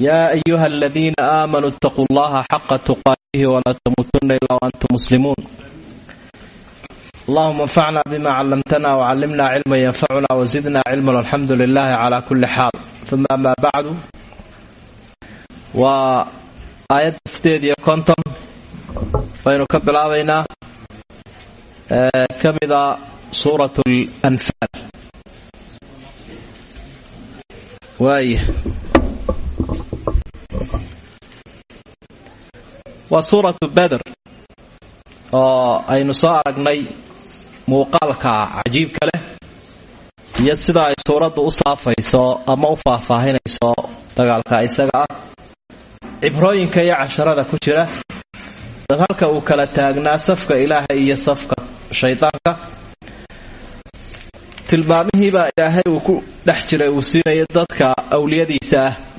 yaa ayuha aladiina aamanuu itaquu allaha xaqa tuqaatihi walaa tamuutunna ilaa waantum muslimuun allahuma anfacna bima callamtana wcallimna cilma yanfacuna wasidna cilman alxamdu lilahi calaa kulli xaal uma amaa bacdu waa aayadda sideed iyo konton baynu ka bilaabaynaa ka mida suurat lanfaal waaya waa suuratu beder oo aynu soo aragnay muuqaalka cajiibka leh iyo sida ay suuraddu u saafayso ama u faahfaahinayso dagaalka isaga ah. Cibrooyinka iyo casharada ku jira dad halka uu kala taagnaa safka ilaahay iyo safka shaydaanka tilmaamihiibaa ilaahay uu ku dhex jiray uu siinayo dadka awliyadiisa ah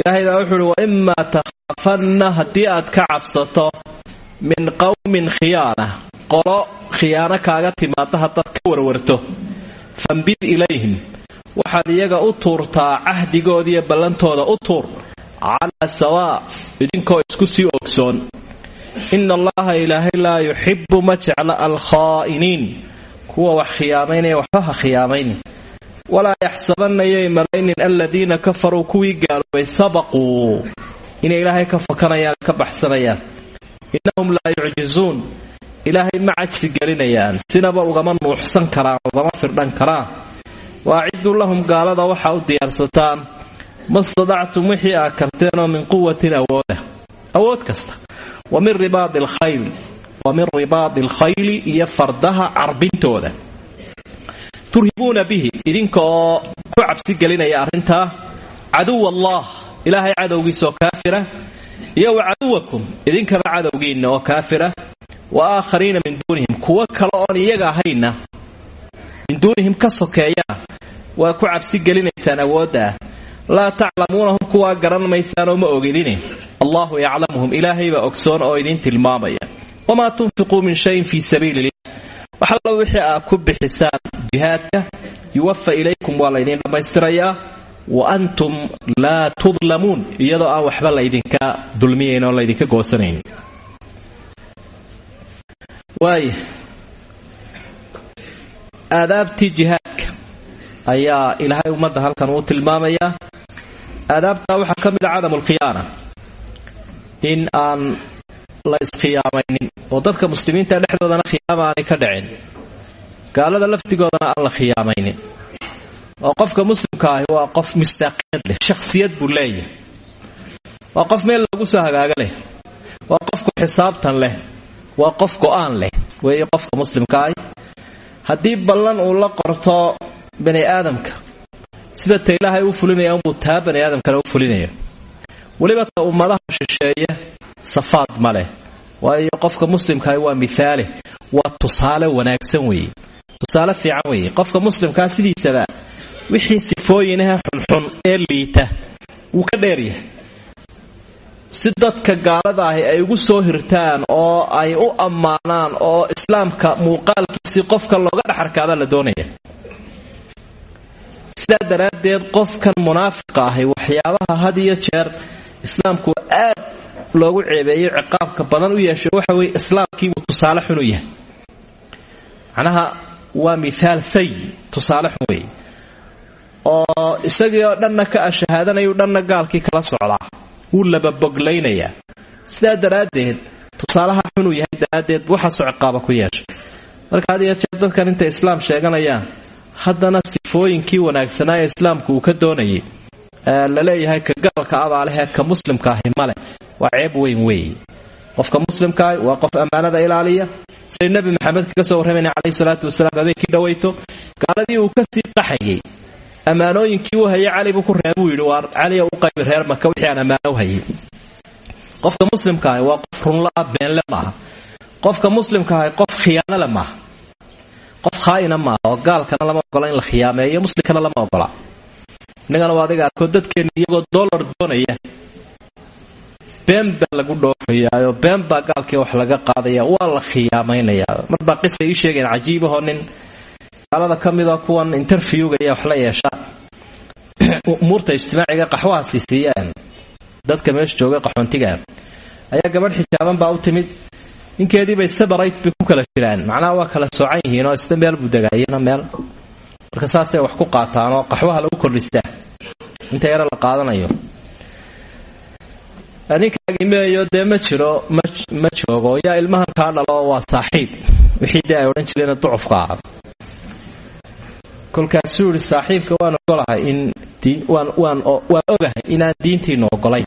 ilaahay wuxuu uhi waimaa takhaafanna haddii aad ka cabsato min qowmin khiyaana qolo khiyaano kaaga timaada haddaad ka warwarto fambid ilayhim. Waxaad iyaga u tuurtaa cahdigoodiiyo ballantooda u tuur calaa sawaa idinkoo isku sii ogsoon. Ina allaha ilaahay laa yuxibu ma jecla alkhaa'iniin. Kuwa wax khiyaamaynaya waxba ha khiyaamaynin walaa yaxsabanayay malaynin aladiina kafaruu kuwii gaaloobay sabaquu. Inay ilaahay ka fakanayaan ka baxsanayaan. Innahum laa yucjizuun. Ilaahay ma cajsi gelinayaan. Sinaba ugama nuuxsan karaan ugama firdhan karaan. Waaciduu lahum gaalada waxaa u diyaarsataan. Ma stadactum wixii aa karteenoo min quwatin awooda awood kasta. Wa min ribaadi alkhayli wa min ribaadi alkhayli iyo fardaha carbintooda turhibuuna bihi idinka oo ku cabsi gelinaya arrintaa caduw allah ilaahay cadowgiisaoo kaafira iyo wa caduwakum idinkaba cadowgiinna oo kaafira wa aakhariina min duunihim kuwo kale oon iyaga ahayna min duunihim ka sokeeyana waa ku cabsi gelinaysaan awoodda ah laa taclamuunahum kuwaa garan maysaanoo ma ogidine allahu yaclamuhum ilaahay baa ogsoon oo idiin tilmaamaya. Wamaa tunfiquu min shayin fii sabiili illah wax alla wixii aad ku bixisaan jihaadka yuwafa ilaykum waa laydiin dhammaystirayaa wa antum laa tudlamuun iyadoo aan waxba laydinka dulmiyayn oo laydinka goosanayn. Waaya aadaabtii jihaadka ayaa ilaahay ummadda halkan uu tilmaamayaa aadaabtaa waxaa ka mid a cadamulkhiyaana in aan la iskhiyaamaynin oo dadka muslimiinta dhexdoodana khiyaama aanay ka dhicin gaalada laftigoodana aan la khiyaamaynin oo qofka muslimka ahi waa qof mistaaqiyad leh shakhsiyad buu leeyahay. Waa qof meel lagu soo hagaaga leh. Waa qofku xisaabtan leh. Waa qof go'aan leh. Weeye qofka muslimka ahi haddii ballan uu la qorto bani aadamka sida ta ilaahay u fulinaya unbuu taa bani aadamkana u fulinaya weliba ta ummadaha shisheeye safaad ma leh. Waayo qofka muslimkaahi waa miaale waa tusaale wanaagsan weeye. Tusaale fiican weeye. Qofka muslimkaa sidiisaba wixii sifooyinaha xunxun ee liita wuu ka dheeryahay si dadka gaalada ahi ay ugu soo hirtaan oo ay u ammaanaan oo islaamka muuqaalkiisii qofka looga dhexarkaabaa la doonaya. Sidaa daraaddeed qofkan munaafiqa ahi waxyaabaha had iyo jeer islaamku aad loogu ceebeeyo ciqaabka badan u yeeshay waxa weye islaamkiibuu tusaale xun u yahay. Macnaha waa miaal sayi tusaale xun weeye. Oo isagii dhanna ka ashahaadanayuu dhanna gaalkii kala socdaa. Wuu lababoglaynayaa sidaa daraaddeed tusaalaha xunuu yahay daraaddeed waxaasoo ciqaaba ku yeeshay marka had iyo dadkan intay islaam sheeganayaan haddana sifooyinkii wanaagsanaa ee islaamku uu ka doonayay la leeyahay ka gaalka abaalehee ka muslimka ahi male waa ceeb weyn weeye qofka muslimkaahi waa qof ammaanada ilaaliya. Siday nebi maxamed kaga soo warramayna calayhi salaatu wasalaam habeenkii dhawayto gaaladii uu ka sii qaxayay ammaanooyinkii u hayay cali buu ku reebuu yidhi waa caliya u qaybi reer maka wixii aan u hayay. Qofka muslimka ahi waa qof runla-a beenle maaha. Qofka muslimka ahi qof khiyaanole maaha. Qof khaa'ina maaha oo gaalkana lama ogola in la khiyaameeyo muslimkana lama ogola innagana waa adiga arkoo dadkeenna iyagoo dollar doonaya. Been lagu dhoofayaayoo been baa wax laga qaadaya waa la khiyaamaynayaa marbaa qisa ii sheegeen cajiibahoo nin. Gaalada ka midoo kuwan interviewgaya wax la yeesha. Umuurta ijtimaaciga qaxwahaasi siiyeen dadka meesha jooga qaxoontiga ayaa gabadh xijaaban baa u timid ninkeediibay sebarate bay ku kala jiraan. Macnaha waa kala soocan yihiin oo isna meel buu degaayana meel marka saasay wax ku qaataan oo qaxwaha lagu kordhistaa inta yaro la qaadanayo? Ninkaagimeeyo dee ma jiro ma joogo. Yaa ilmahan kaa dhalo waa saaxiib. Wixii dee ay jireen ducufka ah. Kolkaasuu yidhi saaxiibka waan ogolahay in waan ogahay inaan diintiinu ogolayn.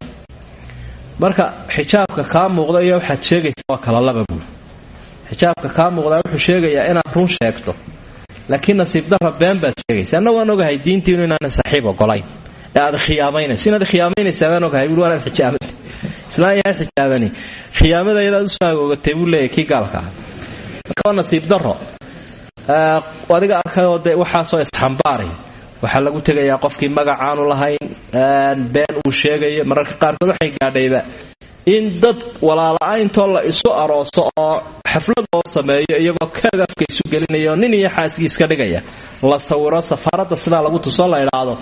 Marka xijaabka kaa muuqda iyo waxaad sheegaysaa waa kala laba buul xijaabka kaa muuqdaa wuxuu sheegayaa inaad run sheegto laakiin nasiib darra been baad sheegaysa anna waan diintiinu inaana saaxiib ogolayn aad khiyaamaynayso? Inaad khiyaamaynaysaa waan ogahay buul waanaad xijaabantay islaan yahay xijaabani. Khiyaamada iyadaad u soo agoogatay buu leeyahy kii gaalka marka waa nasiib darro. Adiga arkayoo de waxaasoo isxambaaray. Waxaa lagu tegayaa qofkii magacaanu lahayn been uu sheegayo. Mararka qaarkood waxay gaadhayba in dad walaala-ayntoo la isu arooso oo xaflad loo sameeyo iyagoo kaaga afka isu gelinayo nin iyo xaaskii iska dhigaya. La sawiro safaaradda sidaa lagu tusoo la idhaahdo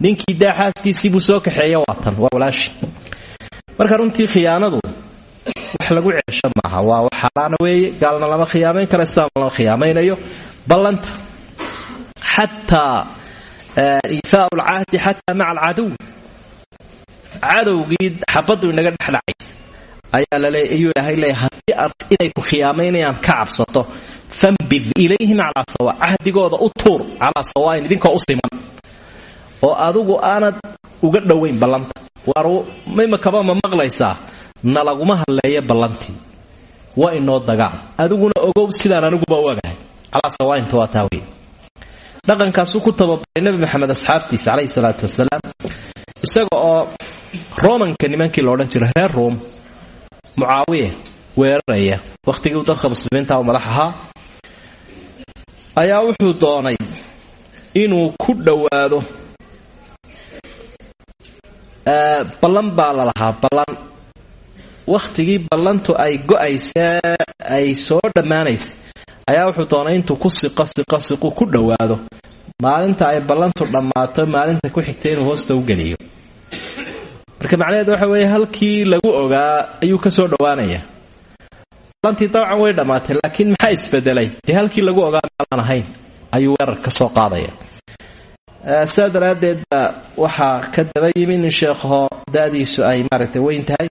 ninkii daa xaaskiisiibuu soo kaxeeya waatan waa walaashi marka runtii khiyaanadu wax lagu ceesho maaha. Waa wax xaaraana weeye gaalna lama khiyaamayn karo islaamna lama khiyaamaynayo ballanta xataa iifaau lcahdi xataa maca alcadow cadowgii xabaddu inaga dhexdhacaysa ayaa ayuu ilaahay leeya haddii aad inay ku khiyaamaynayaan ka cabsato fambid ilayhim calaa sawa cahdigooda u tuur calaa sawaain idinkoo u siman. Oo adigu aanad uga dhowayn ballanta. Waar imakaba ma maqlaysaa? Na laguma hadleeya ballantii. Inoo dagaal. Adiguna ogow sidaan aniguba u agahay. Calaa sawaainta waa taa wey dhaqankaasuu ku tababaray nebi maxamed asxaabtiisa calayhi salaatu wasalaam isaga oo romanka nimankii la odhan jiray reer ruom mucaawiya weeraraya. Wakhtigii dadka muslimiinta u madax ahaa ayaa wuxuu doonay inuu ku dhowaado ballan baa la lahaa ballan. Wakhtigii ballantu ay go'aysee ay soo dhammaanaysa ayaa wuxuu doonay intuu ku siqo siqo siqu ku dhowaado. Maalinta ay ballantu dhammaato maalinta ku xigta inuu hoosta u geliyo marka macnaheedu waxa weeye halkii lagu ogaa ayuu ka soo dhowaanaya. Ballantii dabcan way dhammaatay laakiin maxaa isbedelay? Halkii lagu ogaa maalaan ahayn ayuu weerar ka qaadaya. Sidaa daraaddeed baa waxaa ka daba yimi nin da'diisu ay maaragtay weyn tahay.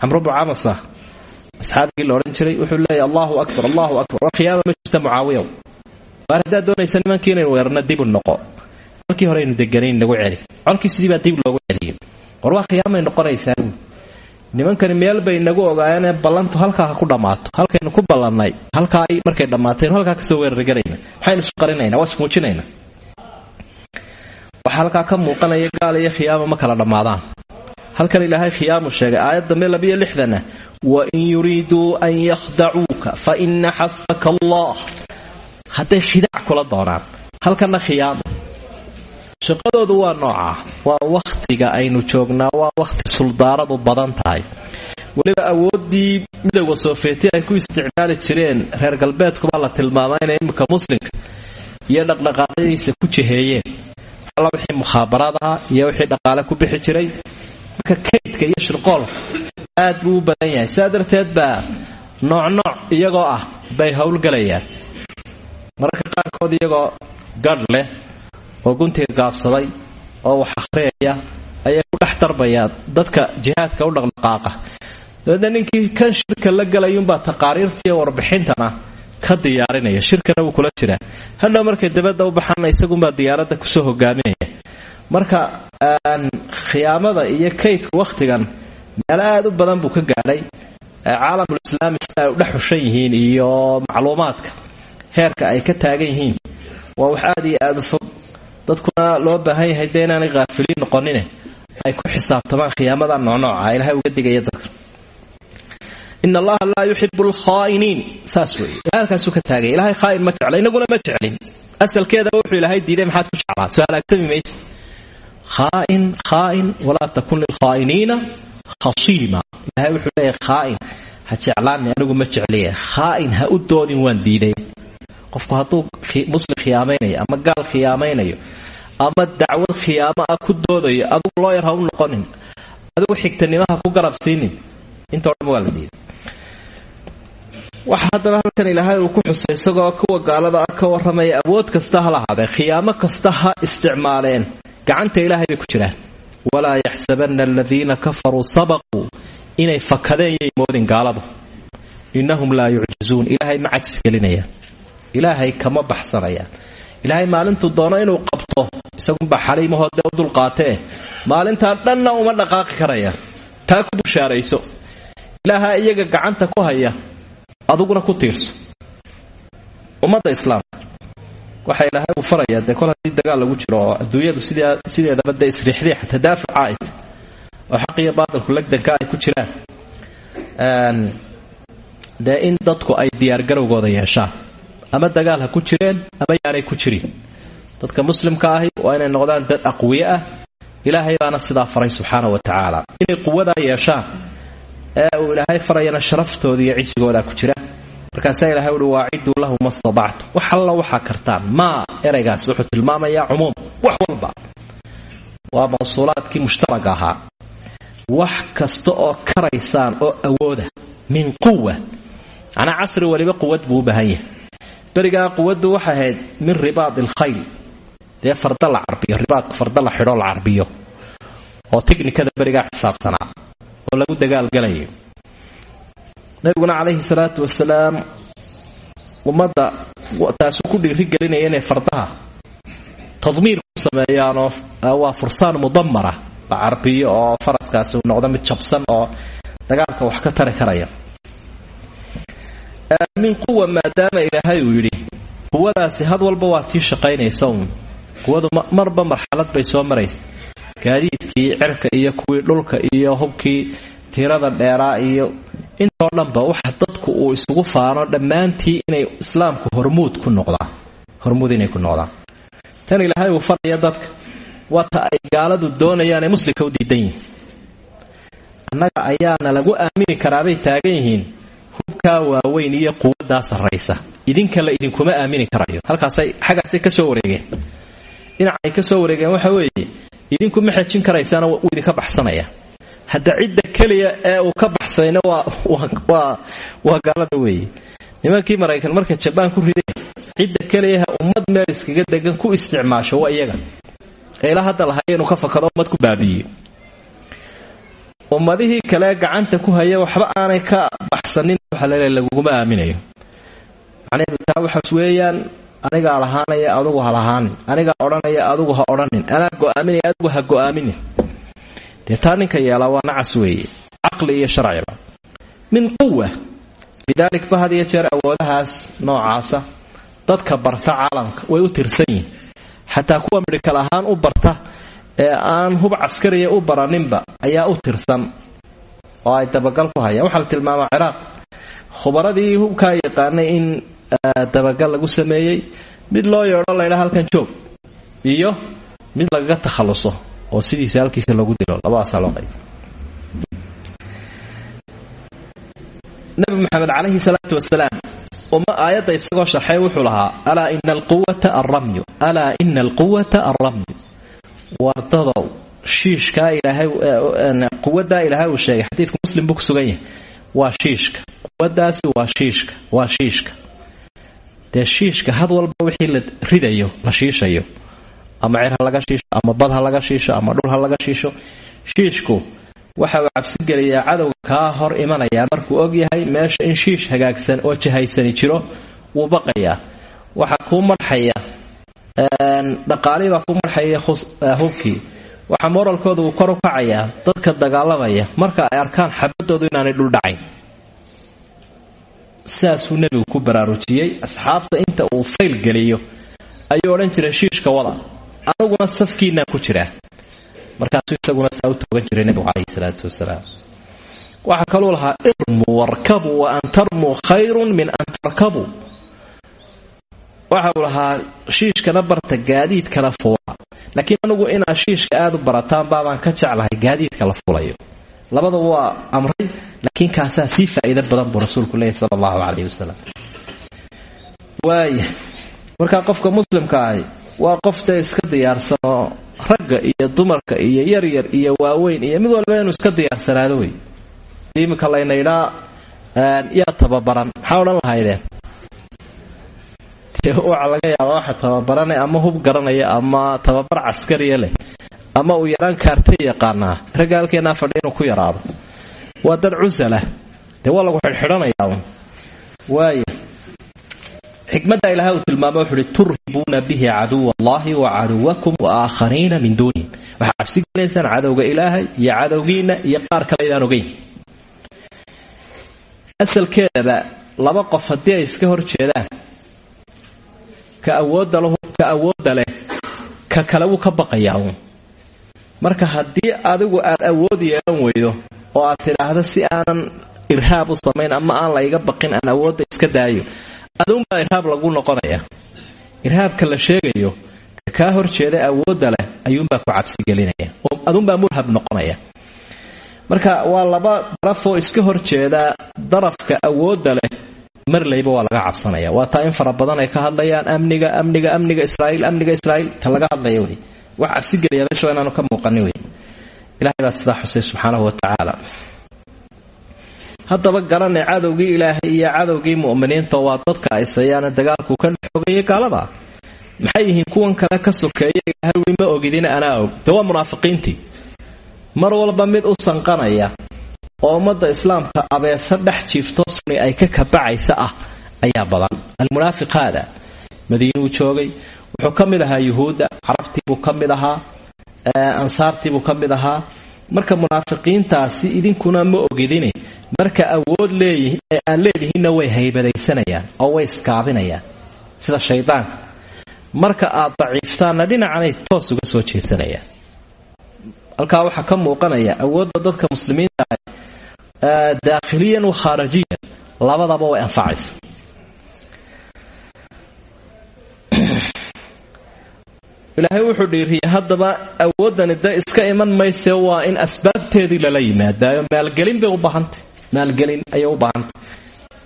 Camru bnu camasa asxaabigii la odhan jiray wuxuu leeyahy allahu akbar allahu akbar war khiyaama ma jirta mucaawiyow waar haddaad doonaysa nimankii inaynu weerarno noqo. Halkii horeynu deganayn nagu celi colkii sidii baa dib loogu celiyey war waa khiyaamay noqonaysaa nimankani meel bay nagu ogaayeenee ballantu halkaa ha ku dhammaato. Halkaynu ku ballannay. Halkaa markay dhammaataynu halkaa ka soo weerargelayna maxaynu isu qarinayna waa ismuujinayna waxaa halkaa ka muuqanaya gaal iyo khiyaama ma kala dhammaadaan. Halkan ilaahay khiyaamu sheegay aayad dambe labiyo lixdana wain yuriiduu an yakhdacuuka fa ina xasbaka allah. Hadday khidaac kula doonaan. Halkanna khiyaamo shaqadoodu waa noocaa waa wakhtiga aynu joognaa waa wakhti suldaaradu badan tahay. Weliba awooddii midowga soofeeti ay ku isticmaali jireen reer galbeedkubaa la tilmaamay inay imminka muslimka iyo dhaqdhaqaaqyadiisa ku jiheeyeen. Alla wixii mukhaabaraad iyo wixii dhaqaale ku bixi jiray. Marka kaydka iyo shirqoolka aad buu u badan yahay. Sidaa darteed baa nooc nooc iyagoo ah bay howlgalayaan mararka qaarkood iyagoo gadh leh oo guntiga gaabsaday oo wax akhriyaya ayay ku dhex dadka jihaadka u dhaqdhaqaaqa. Dabeedna ninkii kan shirka la galayuunbaa taqaariirtiiyo warbixintana ka diyaarinaya. Shirkana wuu kula jiraa. Hadhow markay dabadda u baxaana isagunbaa diyaaradda ku soo hogaaminaya marka khiyaamada iyo kaydka wakhtigan meelo aad u badan buu ka gaadhay. Caalamul islaami sida ay u dhex xushan yihiin iyo macluumaadka heerka ay ka taagan yihiin. Waa wax aad iyo aad dadkuna loo baahan yahay dee inaanay haafiliin noqonine? Ay ku xisaabtamaan khiyaamada noocnooca ilahay uga digaya dadka. In allaha laa yuxibu alkhaa'iniin saas wey halkaasuu ka taagay. Ilahay khaa'in ma jecla inaguna ma jeclin. Asalkeedaba wuxuu ilaahay diiday maxaad ku jeclaa soo halaagsami mayse khaa'in khaa'in walaa takun lilkhaa'iniina khasiima. Ilahay wuxuu leeyahay khaa'in. Ha jeclaani anigu ma jecliye. Khaa'in ha u doodin waan diiday qofku hadduu muslim khiyaamaynayo ama gaal khiyaamaynayo ama dacwad khiyaamo ah ku doodayo adugu looyar ha u noqonin adigu xigtanimaha ku garab siinin intoo dhan waa la waxa haddaba halkan ilaahay uu ku xusay isagoo kuwa gaalada ah ka warramaya awood kasta ha lahaadee kasta ha isticmaaleen gacanta ilaahay ku jiraan. Walaa yaxsabanna aladiina kafaruu sabaquu inay fakadeen yay moodin innahum laa yucjizuun ilaahay ma cajis gelinayaan ilaahay kama baxsanayaan ilaahay maalintuu doono inuu qabto isagunbaa xaliimahoo dee u dulqaatee maalintaa dhanna uma dhaqaaqi karayaan taa ku bushaarayso. Ilaahaa iyaga gacanta ku haya aduguna ku tiirso. Ummadda islaamka waxa ilaahay uu farayaa dee kol haddii dagaal lagu jiro oo adduunyadu sideedaba dee isriixriixa tadaafuc caa'id oo xaq iyo baatilku legdanka ay ku jiraan dee in dadku ay diyaargarowgooda yeeshaan ama dagaal ha ku jireen ama yaanay ku jirin dadka muslimka ahi waa inay noqdaan dad aqwiye ah. Ilaahay baana sidaa faray subxaana wa tacaala. Inay quwadaa yeeshaan ee ilaahay farayana sharaftooda iyo cisigoodaa ku jira. Markaasaa ilahay uhi waaciduu lahu ma stadactu wax alla waxaa kartaan maa eraygaas wuxuu tilmaamayaa cumuum. Wax walba. Waa mawsuulaadkii mushtaraga wax kasta oo karaysaan oo awooda min quwa macnaa casri waliba quwad buu u berigaa quwaddu waxay ahayd min ribaad ilkhayl dee farda la carbiyo ribaadku farda la xidho la carbiyo. Oo tiknikada berigaa xisaabsanaa. Oo lagu dagaalgalayo nabiguna calayhi salaatu wasalaam ummadda taasuu ku dhiirigelinaya inay fardaha. Tadmiir ku sameeyaanoo waa fursaan mudamara la oo faraskaasi uu noqdo mid jabsan oo dagaalka wax ka tari karaya min quwa maadaama ilaahay uu yidhi quwadaasi had walba waa tii shaqaynaysa uun quwadu marba marxalad bay soo maraysa gaadiidkii cirka iyo kuwii dhulka iyo hubkii tirada dheeraa iyo intoo dhanba waxa dadku uu isugu faano dhammaantii inay islaamku hormuud ku noqdaan. Hormuud inay ku noqdaan. Tan ilaahay uu faraya dadka waata ay gaaladu doonayaan ee muslimka u diidan yihiin. Annaga ayaana lagu aamini karaabay taagan yihiin hubkaa waaweyn iyo quwaddaa sarraysa. Idinkale idinkuma aamini karayo. Halkaasay xaggaasay ka soo wareegeen. Dhinacay ka soo wareegeen waxa weeye idinku ma xejin karaysaana wuu idinka baxsanaya. Hadda cidda keliya ee uu ka baxsadayna waa gaalada weeye. Nimankii maraykan marka jabaan ku rideen cidda keliyaha ummad meel iskaga degan ku isticmaasho waa iyaga. Ee ilaa hadda ka fakado ummad ku baabi'iyo ummadihii kale gacanta ku haya waxba aanay ka baxsanin waxa laleeya laguguma aaminayo. Macnaheedu taa waxaas weeyaan anigaa lahaanaya adugu ha lahaanin. Anigaa odhanaya ha odhanin anaa go'aaminaya adugu ha go'aaminin dee taa waa nacas weeye caqli iyo sharciba min quwa lidaalik ba had iyo jeer awoodahaas noocaasa dadka barta caalamka way u tirsan yihiin xataa kuwa midhikal ahaan u barta ee aan hub caskariya u baraninba ayaa u tirsan oo ay dabagal ku hayaan. Waxaa la tilmaamaa ciraaq. Khubaradii hubkaa yaqaanay in dabagal lagu sameeyey mid loo yeedho laydha halkan joog iyo mid lagaga takhalluso oo sidiisa halkiisa lagu dilo. Labadaasaa loo qayb. Nabi maxamed calayhi salaatu wasalaam uma aayadda isagoo sharxay wuxuu lahaa alaa ina alquwata alramyu alaa ina alquwata alramyu wardadow shiishkaa ilaahay quwaddaa ilaahay uu sheegay. Xadiidku muslim buu ku yahay. Waa shiishka. Quwaddaasi waa shiishka. Waa shiishka. Dee shiishka had walba wixii la ridayo la shiishayo ama cer laga shiisho ama bad laga shiisho ama dhul laga shiisho shiishku waxa uu cabsigeliyaa cadowga kaa hor imanayaa. Markuu og yahay meesha in shiish hagaagsan oo jahaysani jiro wuu baqayaa. Waxaa kuu marxaya dhaqaalihii baa kuu marxaya hubkii. Waxaa moralkooda uu kor u kacayaa dadka dagaalamaya. Marka ay arkaan xabadoodu inaanay dhuldhacayn sidaasuu nebigu ku baraarujiyey asxaabta inta uu fayl geliyo. Ayuu odhan jiray shiishka wada aniguna safkiinaan ku jiraa markaasuu isaguna saa u toogan jiray nebigu calayhi salaatu wasalaam. Waxaa kaluu lahaa irmuu warkabuu wa an tarmuu khayrun min an tarkabuu waxa uu lahaa shiishkana barta gaadiidkana fuula. Laakiin anugu inaad shiishka aad u barataan baabaan ka jeclahay gaadiidka la fulayo labadaba waa amray laakiin kaasaa sii faa'iido badan buu rasuulku leeyahy sala allahu calayh wasalam waaya qofka muslimka ahi waa qof iska diyaarsanoo ragga iyo dumarka iyo yaryar iyo waaweyn iyo mid walba inuu iska diyaarsanaado wey iminka laynaydhaa yaa tababaran maxaa lahaydeen dee waxa laga yaaba waxa tababarana ama hub garanaya ama tababar caskariya leh ama uu yaraan kaarta yaqaanaa. Ragga halkeenaa fadhi ku yaraado. Waa dad cusalah dee waa lagu xidhxidhanayaa waaya xikmadda ilahay uu tilmaamo wuxu uhi bihi caduwa allahi wa caduwakum wa aakhariina min duunihim waxaa cabsi gelaysaan cadowga ilaahay iyo cadowgiinna iyo qaar kale idaan ogeyn. Asalkeedaba laba qof haddii ay iska hor ka awoodda leh ka kale wuu ka baqayaa marka haddii adigu aad awood yeelan weydo oo aad tidhaahdo si aanan irhaab u samayn ama aan la iga baqin aan awoodda iska daayo aduunbaa irhaab lagu noqonaya irhaabka la sheegayo ka kaa hor jeeda awoodda leh ayuunbaa ku cabsigelinaya oo aduunbaa murhab noqonaya. Marka waa laba darafoo iska hor jeeda darafka awoodda leh marlayba waa laga cabsanaya. Waa taa in fara badan ay ka hadlayaan amniga amniga amniga israaiil amniga israaiil. Ta laga hadlaya wey. Wax cabsigeliya meesha inaanu ka muuqanin wey. Ilahay baa sidaa xusay subxaanahu wa tacaala. Haddaba garanay cadowgii ilaahay iyo cadowgii mu'miniinta waa dadka aysayaana dagaalku ka xoogaya gaalada. Maxay yihiin kuwan kale ka sokeeya ilaahay ma ogidina anaa og. Waa munaafiqiintii. Mar walba mid u sanqanaya oo ummadda islaamka abeesa dhex jiifto suni ay ka kabacaysa ah ayaa badan. Almunaafiq haada madiinuu joogay wuxuu ka mid ahaa yuhuudda carabtiibuu ka mid ahaa ansaartiibuu ka mid ahaa. Marka munaafiqiintaasi idinkuna ma ogidine marka awood leeyihiin ee aan leedihiinna way haybadaysanayaan oo way iskaabinayaan. Sida shaydaanka marka aad daciiftaanna dhinacanay toos uga soo jeesanayaan. Halkaa waxaa ka muuqanaya awoodda dadka muslimiinta daakhiliyan wa khaarajiyan labadaba way anfacaysa ilaahay wuxuu dhiiriyay haddaba awooddani de iska iman mayse waa in asbaabteedii lala yimaadaayo maalgelin bay u baahantay maalgelin ayay u baahantay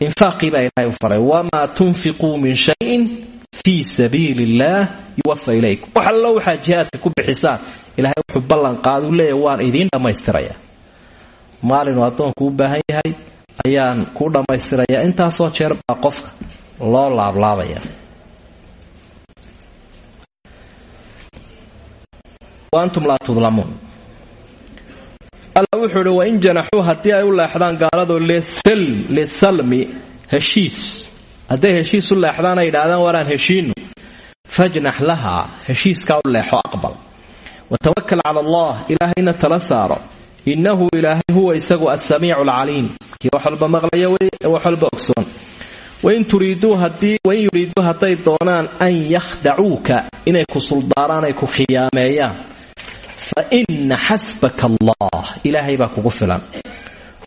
infaaqii baa ilaahay u faray wamaa tunfiquu min shayin fii sabiili illaah yuwafa ilaykum wax allo waxaa jihaadka ku bixisaan ilaahay wuxuu ballanqaadu leeya waan idiin dhammaystiraya maalinuu addoonku u baahan yahay ayaan kuu dhammaystirayaa. Intaasoo jeer baa qofka loo laablaabaya. Antum laa tudlamuun. Alla wuxuu idhi wain janaxuu haddii ay u leexdaan gaaladu lisalmi heshiis. Hadday heshiis u leexdaan ay yidhaahdaan waraan heshiinu. Fajnax lahaa heshiiskaa u leexo aqbal. Watawakal cala allah ilaahayna tala saaro innahu ilaahay huwa isagu asamiicu alcaliim kii wax walba maqlaya wax walba ogsoon. Wain yuriiduu hadday doonaan an yakhdacuuka inay ku suldaaraan ay ku khiyaameeyaan. Fa inna xasbaka allah ilaahay baa kugu filan.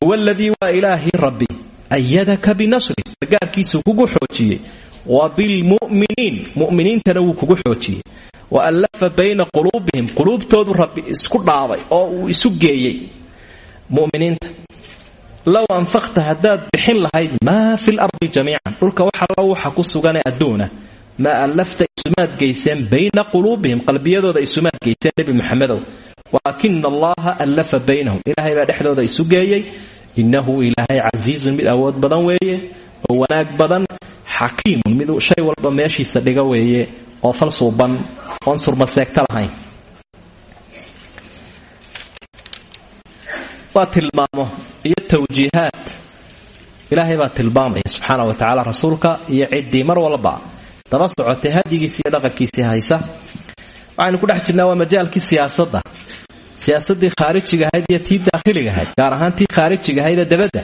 Huwa aladii waa ilaahii rabbi ayadaka binasri gargaarkiisuu kugu xoojiyey. Wa bilmu'miniin mu'miniintana wuu kugu xoojiyey wa allafa bayna quluubihim quluubtoodu rabbi isku dhaabay oo uu isu geeyey. Muminiinta low anfaqta haddaad bixin lahayd maa fi lardi jamiican dhulka waxallo waxa ku suganee adduuna maa allafta isumaad geyseen bayna quluubihim qalbiyadooda isumaad geyseen nebi muxamedow walaakina allaha allafa baynahum ilaahay baa dhexdooda isu geeyey. Innahu ilaahay casiizun mid awood badan weeye oo wanaag badan xakiimun mid shay walba meeshiisa dhiga weeye oo fal suuban oon surmaseegta lahayn. Waa tilmaamo iyo tawjiihaad. Ilaahay baa tilmaamaya subxaana wa tacaala rasuulka iyo ciddii mar walba. Daba socotay hadyigiisi iyo dhaqankiisii haysa. Waxaynu ku dhex waa majaalkii siyaasadda. Siyaasaddii khaarijiga ahayd iyo tii daakhiliga ahayd gaar ahaan tii khaarijiga ahaydee dabadda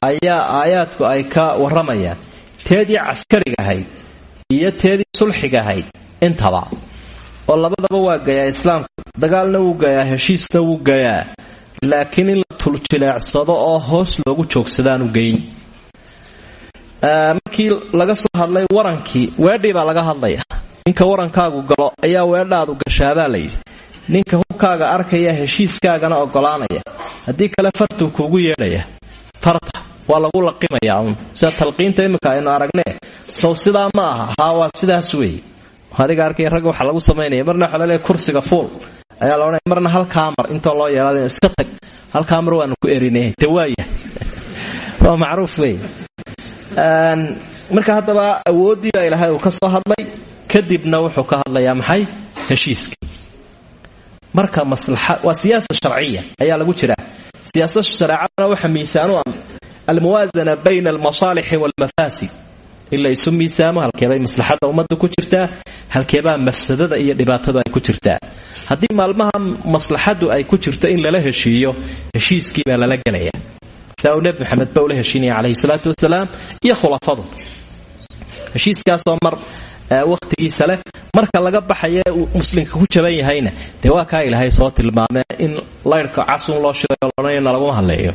ayaa aayaadku ay ka warramayaan. Teedii caskariga ahayd iyo teedii sulxiga ahayd intaba. Oo labadaba waa gayaa islaamku dagaalna wuu gayaa heshiisna wuu gayaa. Laakiin in la jileecsado oo hoos loogu joogsadaanu geyn. Markii laga soo hadlay warankii weedhii baa laga hadlaya. Ninka warankaagu galo ayaa weedhaadu gashaabaa layidhi ninka hubkaaga arkaya heshiiskaagana ogolaanaya. Haddii kale fartuu kuugu yeedhaya farta waa lagu laqimayaa. Uun sida talqiinta imika aynu aragnee sow sidaa ma aha. Haa waa sidaas weeye adiga arkay ragga waxa lagu samaynaya marna waxa kursiga fuul. Ayaa la odhanaya marna halkaa mar intoo loo yeelada iska tag. Halkaa mar waanu ku erinay. De waaya waa macruuf wey marka haddaba awooddii ilaahay uu ka soo hadlay. Kadibna wuxuu ka hadlayaa maxay? Heshiiskii marka maslaxa waa siyaasa sharciya. Ayaa lagu jiraa. Siyaasada shareecadana waxa miisaanu ah. Almuwaasana bayna almasaalixi waalmafaasid in la isu miisaamo halkeebay maslaxadda ummadda ku jirtaa halkeebaa mafsadada iyo dhibaatadu ay ku jirtaa haddii maalmaha maslaxaddu ay ku jirto in lala heshiiyo heshiiskii baa lala gelaya nebi maxamed ba heshiinaya calayhi salaatu wasalaam iyo khulafadu. Heshiiskaasoo mar wakhtigiisa leh marka laga baxaya uu muslimka ku jaban yahayna dee ilaahay soo tilmaamee in laydhka casun loo shirayo loodhanayna laguma hadleeyo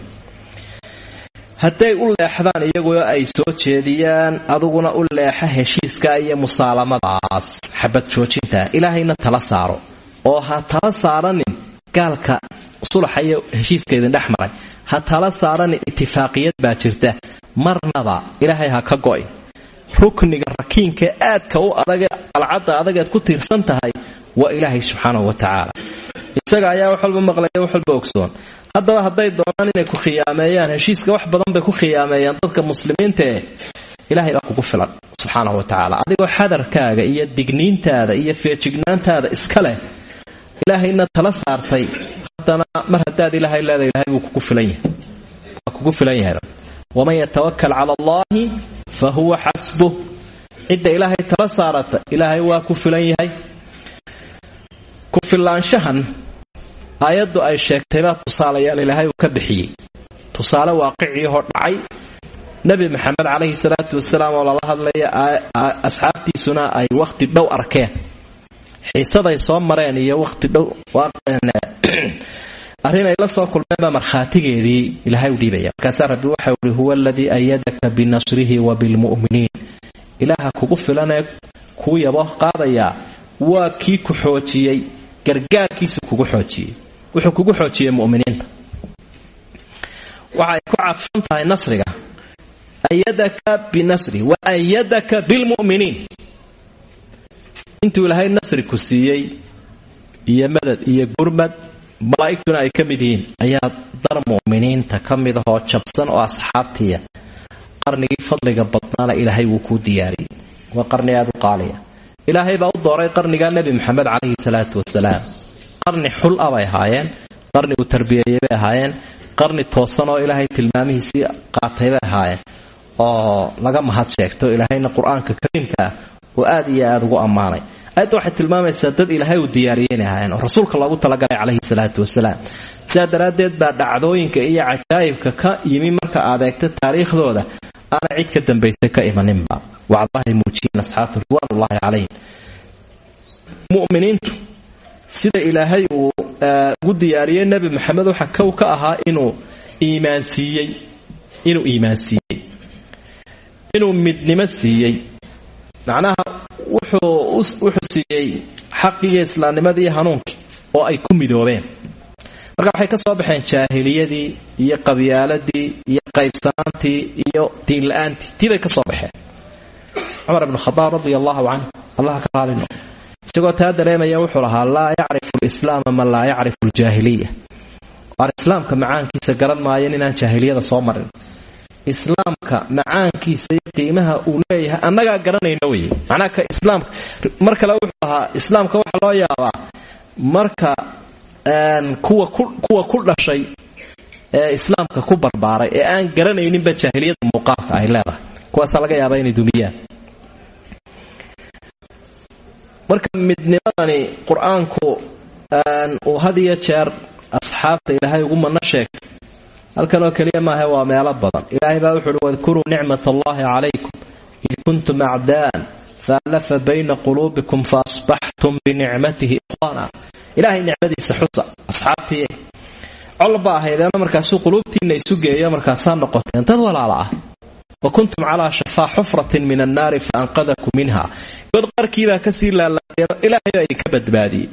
hadday u leexdaan iyagoo ay soo jeediyaan aduguna u leexa heshiiska iyo musaalamadaas. Xabad joojinta ilaahayna tala saaro. Oo ha tala saaranin gaalka sulaxa iyo heshiiska idin dhex maray. Ha tala saaranin itifaaqiyad baa jirta. Marnaba ilaahay ha ka go'in rukniga rakiinka aadka u adage alcadda adagaad ku tiirsan tahay waa ilaahay subxaanahu wa tacaala. Isaga ayaa wax walba maqlaya wax walba ogsoon haddaba hadday doonaan inay ku khiyaameeyaan heshiiska wax badan bay ku khiyaameeyaan dadka muslimiintae ilaahay baa kugu filan subxaanahu wa tacaala adigoo xadarkaaga iyo digniintaada iyo feejignaantaada iska leh ilaahayna tala saartay. Haddana mar haddaad ilaahay leedahay ilahay wuu kugu filan yahay. Waa kugu filan yahay waman yatawakal cala allaahi fa huwa xasbuh. Cidda ilaahay tala saarata ilaahay waa ku filan yahay. Ku filaanshahan aayaddu ay sheegtaybaa tusaalayaal ilaahay uu ka bixiyey. Tusaale waaqiciihoo dhacay. Nebi maxamed calayhi salaatu wasalaam oo lala hadlaya asxaabtiisuna ay wakhti dhow arkeen. Xiisaday soo mareen iyo wakhti dhow arrin ay la soo kulmeenbaa markhaatigeedii ilaahay u dhiibaya. Markaasaa rabbi waxau ihi huwa aladii ayadaka binasrihi wa bilmu'miniin. Ilaaha kugu filanee kuu yabo qaadayaa waa kii ku xoojiyey. Gargaarkiisu kugu xoojiyey wuxuu kugu xoojiyey muminiinta. Waxay ku cadfan tahay nasriga. Ayadaka binasri wa ayadaka bilmu'miniin. Intuu ilaahay nasri ku siiyey iyo madad iyo gurmad malaa'igtuna ay ka mid yihiin. Ayaa dar mu'miniinta ka mid ahoo jabsan oo asxaabtiya. Qarnigii fadliga badnaana ilaahay wuu kuu diyaariyey waa qarni aad u qaaliya. Ilaahay baa u dooray qarnigaa nebi maxamed calayhi salaatu wasalaam qarni xul a bay ahaayeen qarni uu tarbiyeeyey bay ahaayeen qarni toosan oo ilaahay tilmaamihiisii qaatay bay ahaayeen. Oo laga mahad sheegto ilaahayna qur'aanka kariimka ah oo aad iyo aad ugu ammaanay. Aayadda waxay tilmaamaysaa dad ilaahay uu diyaariyey inay oo rasuulka loogu talagalay calayhi salaatu wasalaam. Sidaa daraaddeed baa dhacdooyinka iyo cajaa'ibka ka yimi marka aad eegto taariikhdooda aana cid ka dambaysay ka imaninba. Wacdahay muujiyeen asxaabtu ridwaanullaahi calayhim mu'miniintu sida ilaahay uu ugu diyaariyey nebi maxamed waxa kow ka ahaa inuu iimaansiiyey inuu iimaansiiyey inuu midnimo siiyey. Macnaha wuxuu siiyey xaqiiyo islaamnimadii hanuunkii oo ay ku midoobeen. Marka waxay ka soo baxeen jaahiliyadii iyo qabyaaladii iyo qaybsanaantii iyo diinla-aantii tii bay ka soo baxeen. Cumar ibn khadaab radi allahu canh allah ka raalino isagoo taa dareemaya wuxuu lahaa laa yacrifu lislaama man laa yacrifu ljaahiliya waan islaamka macaankiisa garan maayan inaan jaahiliyada soo marin. Islaamka macaankiisa qiimaha uu leeyahay annagaa garanayna weye macnaha ka islaamka mar kale wuxuu ahaa islaamka waxaa loo yaabaa marka kuwa ku dhashay ee islaamka ku barbaaray ee aan garanayninba jaahiliyada muuqaalka ay leedahay. Kuwaasaa laga yaabaa inay dumiyaan marka midnimadani qur'aanku uu had iyo jeer asxaabta ilaahay ugu manno sheegay halkanoo keliya maaha waa meelo badan. Ilaahay baa wuxu uhi wadkuruu nicmat allahi calaykum id kuntum acdaa'an faallafa bayna quluubikum faasbaxtum binicmatihi ikhwaana. Ilaahay nicmadiisa xusa asxaabtii. Colba ahaydeena markaasuu quluubtiinna isu geeyo markaasaa noqoteen dad walaala ah wa kuntum calaa shafaa xufratin min annaari fa anqadakum minha god qarkiibaa ka sii laalaadeen ilaahay baa idinka badbaadiyey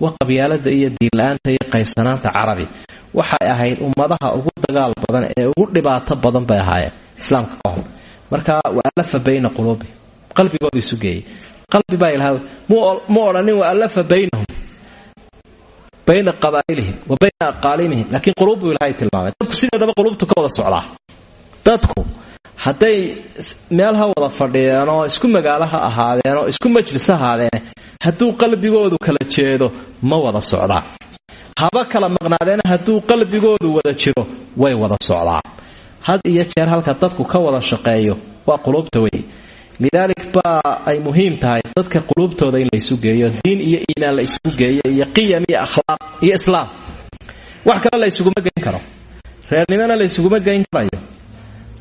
waa qabyaalada iyo diinla-aanta iyo qaybsanaanta carabi waxay ahayd ummadaha ugu dagaal badan ee ugu dhibaato badan bay ahaayeen islaamka ka hor marka waalafa bayna quluubi qalbigooda isu geeyey qalbi baa ilaha mu odhanin waalafa baynahum bayna qabaa'ilihim wa bayna aqaalinihim laakiin quluub buu ilahay tilmaamay dadku sideedaba quluubtu ka wada hadday meel ha wada fadhiyeen oo isku magaalo ha ahaadeen oo isku majlis ha hadduu qalbigoodu kala jeedo ma wada socdaan haba kala maqnaadeen hadduu qalbigoodu wada jiro way wada socdaan had iyo jeer halka dadku ka wada shaqeeyo waa quluubta wey lidaalik baa ay muhiim tahay dadka quluubtooda in laysu geeyo diin iyo iimaan la isugu geeyo iyo qiyam iyo akhlaaq iyo islaam. Wax kale la ysuguma geyn karo. Reernimona la ysuguma geyn karayo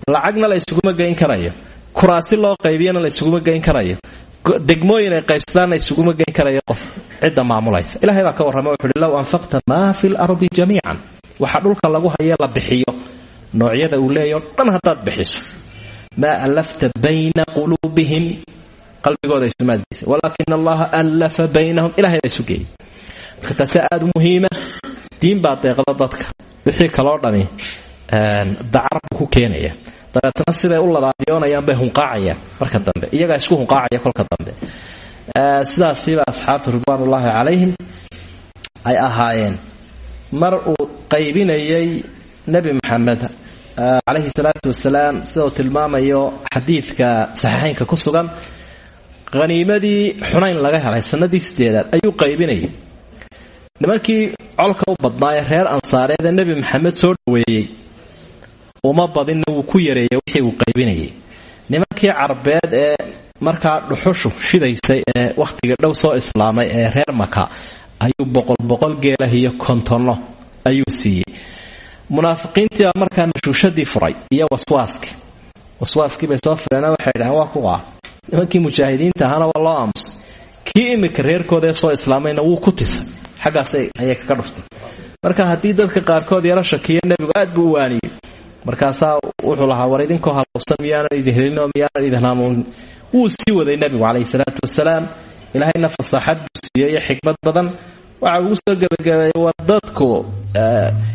lacagna la ysuguma geyn karayo kuraasi loo qaybiyana la ysuguma geyn karayo degmooyin ay qaybsadaanna isuguma geyn karayo qof cidda maamulaysa ilahay baa ka warrama wuxuuhi low anfaqta maa fi lardi jamiican. Waxa dhulka lagu haye la bixiyo. Noocyada uu leeyaho dhan haddaad bixiso. Maa allafta bayna quluubihim. Qalbigooda isumaadgiisa walaakin allaha allafa baynahum. Ilahay baa isu geeyey muhiima. Diin baa deeqda dadka. Wixii kaloo dhami dacar buu ku keenaya. Dabeetna siday u ladaadiyoonayaan bay hunqaacayaan marka dambe. Iyagaa isku hunqaacaya kolka dambe. Sidaasiiba asxaabtu ridwaanullaahi calayhim ay ahaayeen mar uu qaybinayay nebi maxamed calayhi salaatu wasalaam sida uu tilmaamayo xadiidka saxiixaynka ku sugan haniimadii xunayn laga helay sanadii sideedaad ayuu qaybinayay. Nimankii colka u badnaaye reer ansaareed ee nebi maxamed soo dhoweeyey uma badinna wuu ku yareeyey wixii uu qaybinayay. Nimankii carbeed ee markaa dhuxushu shidaysay ee wakhtiga dhow soo islaamay ee reer maka ayuu boqol boqol geelah iyo kontonno ayuu siiyey. Munaafiqiintii baa markaa nashuushadii furay iyo waswaaskii. Waswaaskii bay soo fureen waxay dhaheen waa kuwa nimankii mujaahidiinta ahana waa loo aamusay kii imika reerkooda ee soo islaamayna wuu ku tisay xaggaas ayay kaga dhuftay marka haddii dadka qaarkood yaro shakiyo nebigu aad buu waaniyey markaasaa wuxuu lahaa war idinkoo halowsan miyaanan idin helin oo miyaanan idin sii waday nebigu calayhi salaatu wasalaam. Ilaahayna fasaaxad buu siiyey xikmad badan. Waxa ugu soo gebagabeeyey war dadku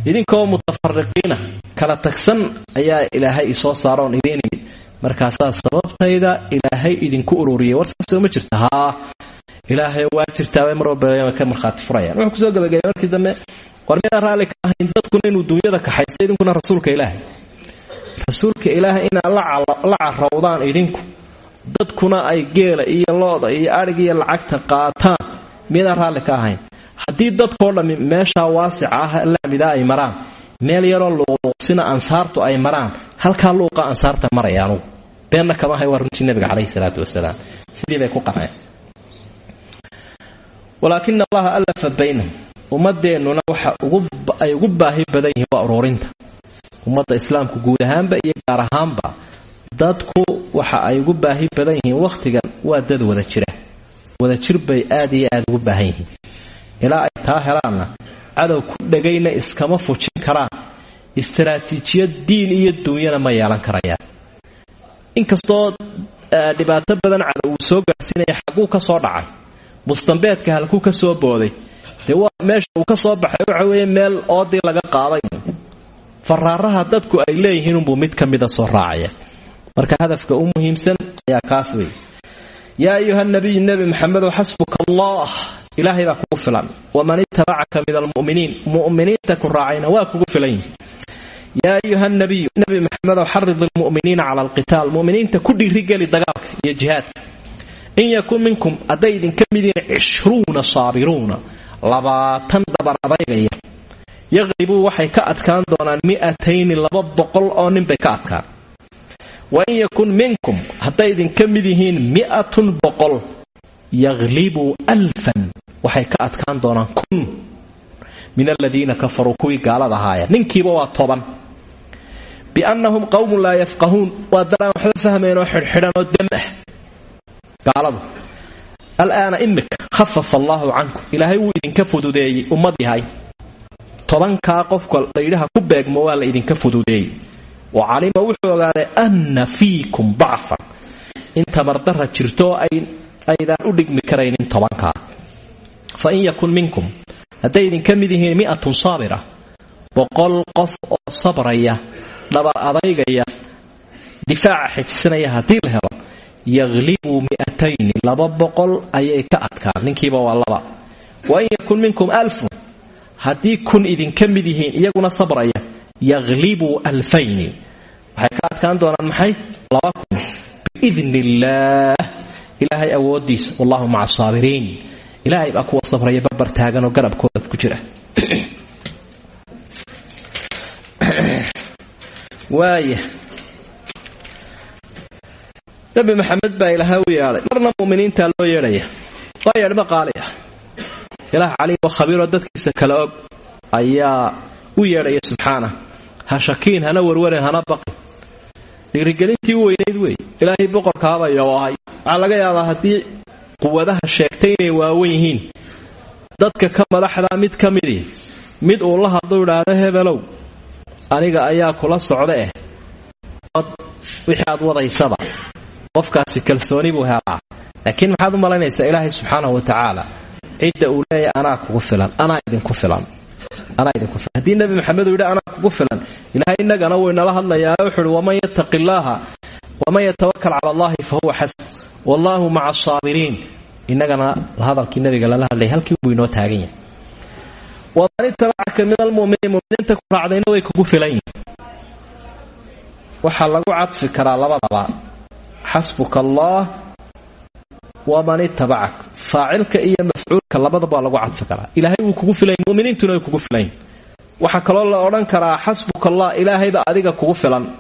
idinkoo mutafariqiina kala tagsan ayaa ilaahay isoo saaroon idiin imid. Markaasaa sababtayda ilaahay idinku ururiyay war saasoo ma jirta? Haa ilaahay waa jirtaabay mar walba ka markhaati furayaan. Wuxuu ku soo gebagabeeyey markii dambe war midaan raalli ka ahayn dadkuna inuu dunyada kaxaysa idinkuna rasuulka ilaahay rasuulka ilaahay inaad la carawdaan idinku. Dadkuna ay geela iyo looda iyo adhig iyo lacagta qaataan. Midaan raalli ka ahayn? Haddii dadkoo dhammi meeshaa waasica ah laamida ay maraan meel yaroo luuqluuqsina ansaartu ay maraan halkaa luuqa ansaarta maraya anugu. Kama hay waa runtii nebiga calayhi salaatu wasalaam. Sidii bay ku qaneen walaakina allaha allafa baynahum. Ummadeennuna waxa ay ugu baahi badan yihiin waa ururinta ummadda islaamku guud ahaanba iyo gaar ahaanba dadku waxa ay ugu baahi badan yihiin wakhtigan waa dad wada jira. Wada jir bay aad iyo aad ugu baahan yihiin. Ilaa ay taa helaanna cadow ku dhegayna iskama fujin karaan istaraatiijiyad diin iyo duunyana ma yeelan karayaan. Inkastoo dhibaato badan cadow uu soo gaarsiinaya xagguu ka soo dhacay mustambeedka halkuu ka soo booday dee meesha uu ka soo baxay waxa weeye meel oodii laga qaaday faraaraha dadku ay leeyihiinunbuu mid ka mida soo raacaya. Marka hadafka u muhiimsan ayaa kaas wey yaa ayuha nabiyu nebi maxamedow xasbuka allah. Ilaahay baa kugu filan. Waman itabacaka min almuminiin. Muminiinta ku raacayna waa kugu filan yihi yaa ayuha nabiyu nebi maxamedow xarid ilmuminiina cala alqitaal. Muminiinta ku dhiirigeli dagaalka iyo jihaadka. In yakun minkum hadday idinka midiin cishruuna saabiruuna labaatan adaygaya yaqlibuu waxay ka adkaan doonaan mi'atayni laba boqol oo nin bay ka adkaan. Wa in yakun minkum hadday idinka mid yihiin mi'atun boqol yaqlibuu alfan waxay ka adkaan doonaan kun. Min aladiina kafaruu kuwii gaalada ahaaya. Ninkiiba waa toban. Biannahum qowmun laa yafqahuun waa daraan waxba fahmayn oo xidhxidhan oo dam ah. Gaaladu alaana imika khafafa allaahu cankum. Ilaahay wuu idinka fududeeyey ummad yahay tobankaa qofka laydhaha ku beegmo waa la idinka fududeeyey. Wa calima wuxuu ogaaday anna fiikum dacfan. In tabardara jirto aydaan u dhigmi karaynin tobankaa. Fa in yakun minkum hadday idinka mid yihiin mi'atun saabira boqol qof oo sabraya dhabar adaygaya difaaca xejisanaya haddii la helo yaklibuu mi'atayni laba boqol ayay ka adkaan ninkiiba waa laba. Wa in yakun minkum alfun haddii kun idinka mid yihiin iyaguna sabraya yaklibuu alfayni. Waxay ka adkaan doonaan maxay? Laba kun. Biidn illaah ilaahay awoodiisa wallahu maca asaabiriin ilaahay baa kuwa sabraya barbar taaganoo garabkooda ku jira. Waaya nabi maxamed baa ilaahay u yeedhay marna muminiintaa loo yeedhaya. Waa yeedhma qaali ah ilaah caliim oo khabiiroo dadkiisa kala og ayaa u yeedhaya subxaana ha shakiin hana warwarin hana baqin. Dhiirigelintii u weynayd wey. Ilaahay boqorkaabaya oo ahay waxaa laga yaabaa haddii quwadaha sheegtay inay waawan yihiin. Dadka ka madaxdaa mid ka mid uu la hadlu idhaahdo hebelow aniga ayaa kula socda eh. Wixii aad wadaysaba qofkaasi kalsooni buu helaa. Laakiin maxaad u malaynaysaa ilaahay subxaanahu wa tacaala cidda uu leeyahy anaa kugu filan anaa idinku filan. Anaa idinku filan. Haddii nebi maxamed uu yidhi anaa kugu filan ilaahay innagana wuu inala hadlayaa wuxu uhi waman yattaqi waman yatawakal cala allahi fa huwa xasb. Wallaahu maca asaabiriin innagana hadalkii nabiga lala hadlaya halkii buu inoo taagan yahay. Waman itabacaka min almuminiin muminiinta ku raacdayna way kugu filan waxaa lagu cadfi karaa labadaba. Xasbuka waman itabacak faacilka iyo mafcuulka labadaba lagu cadfi karaa. Ilaahay wuu kugu filan muminiintuna kugu filan waxaa kaloo la odhan karaa xasbuka allah ilaahayba adiga kugu filan.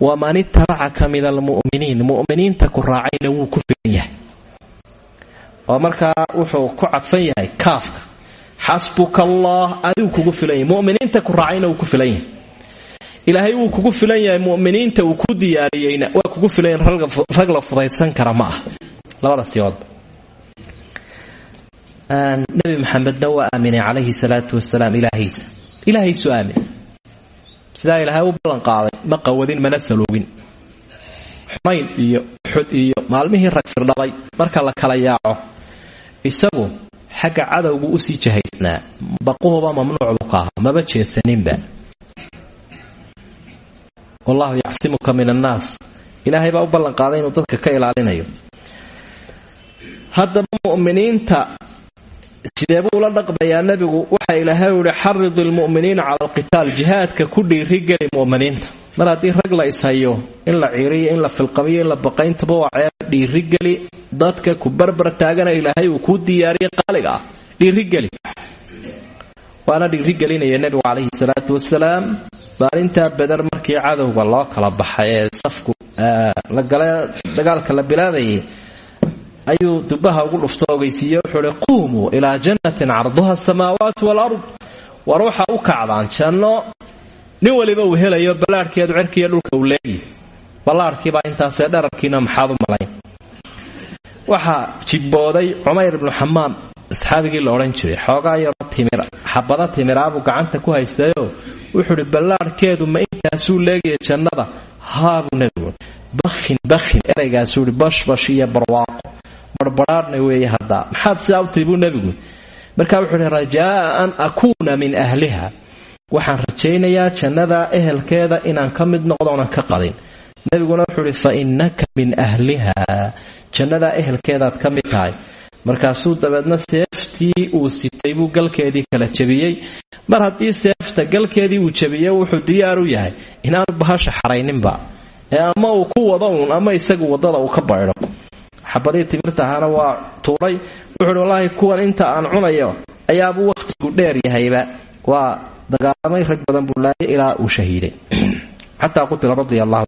Waman itabacaka min almuminiin muminiinta ku raacayna wuu ku filan yahay. Oo markaa wuxuu ku cadfan yahay kaafka. Xasbuka adigu kugu filan yahay. Ku raacayna wuu ku filan yahay. Ilaahay wuu kugu filan yahay muminiinta uu ku diyaariyeyna. Waa kugu filan rag la fudaydsan kara ma labada siyoodba nabi maxamedna waa aaminay calayhi salaatu wasalaam ilaahiisa. Ilaahaysu aamin. Sidaa ilaahay u ballanqaaday ma qawadin mana saloogin xunayn iyo xud iyo maalmihii rag firdhalay marka la kala yaaco isagu xagga cadowgu u sii jahaysnaa. Baquhuba mamnuuc buu ka ahaa maba jeedsaninba wallahu yacsimuka min annaas. Ilaahay baa u ballanqaaday inuu dadka ka ilaalinayo haddaba mu'miniinta sidee buu ula dhaqmayaa nebigu? Waxa ilaahay yihi xarid ilmu'miniina cala alqitaal jihaadka ku dhiirigeli mu'miniinta. Mar haddii rag la ishayo in la ciiriyo in la filqamiyo in la baqayntaba waa ceeb dhiirigeli dadka ku barbar taagana ilaahay uu kuu diyaariyay qaaliga ah dhiirigeli waana dhiirigelinaya nebigu calayhi salaatu wasalaam maalintaa beder markii cadowga loo kala baxay ee safku la gale dagaalka la bilaabayay ayuu dubaha ugu dhufto ogeysiiye wuxuu hi quumuu ilaa jannatin carduha asamaawaatu walard. War waxa u kacdaan janno nin waliba uu helayo ballaarhkeedu cirkiiyo dhulka uu leeyahy ballaarhkiibaa intaasee dherarkiina maxaad u malayn. Waxaa jibbooday cumayr ibnu xamaam asxaabigii la odhan jiray xoogaa yaroo timir xabada timiraabuu gacanta ku haystayo wuxuu hi ballaarhkeedu ma intaasuu leegaya jannada. Haabuu nebigu bakhin bakhin eraygaasuu hi bashbash iyo barwaaqo barbaraarna weeye haddaa maxaad sidaa u tihi buu markaa wuxuu hi rajaa an akuuna min ahliha. Waxaan rajaynayaa jannada ehelkeeda inaan ka mid noqdoonan ka qadin. Nebiguna wuxuu hi fa innaka min ahliha. Jannadaa ehelkeedaad ka mid tahay. Markaasuu dabeedna seeftii uu sitay buu galkeedii kala jebiyey. Mar haddii seefta galkeedii uu jebiyey wuxuu diyaar u yahay inaanu bahasha xarayninba ee ama uu ku wado uun ama isagu waddada uu ka baydho xabadii timirta ahaana waa tuuray. Wuxuuhi wallaahi kuwan inta aan cunayo ayaabuu wakhtigu dheer yahayba. Waa dagaalamay rag badan buu laayay ilaa uu shahiiday. Xataa qutila radia allahu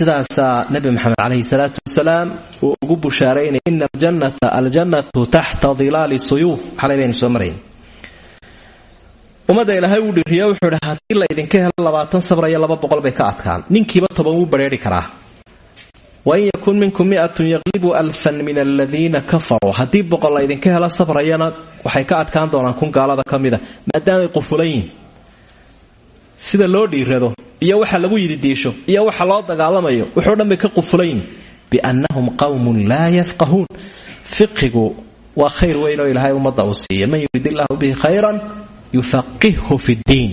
sidaasaa nebi maxamed calayhi salaatu wasalaam uu ugu bushaaraynaya ina aljannata aljannatu taxta dilaali suyuuf. Xalay baynu soo ilaahay uu dhiriyo wuxuu idhi haddii la idinka helo labaatan sabra iyo laba boqol bay ka adkaan. Ninkiiba toban wuu badrheeri karaa wain yakun minkum miatun yaqlibu alfan min aladiina kafaruu haddii boqol laydinka helo sabrayana waxay ka adkaan doonaan kun gaalada ka mida maadaamay qufulan sida loo dhiirado iyo waxa lagu yidi diisho iyo waxa loo dagaalamayo wuxuu dhan bay ka qufulan yihiin biannahum qawmun laa yafqahuun fiqigu waa khayr weyn oo ilaahay ummadda uu siiya man yurid illaahu bihi khayran yufaqihhu fi ddiin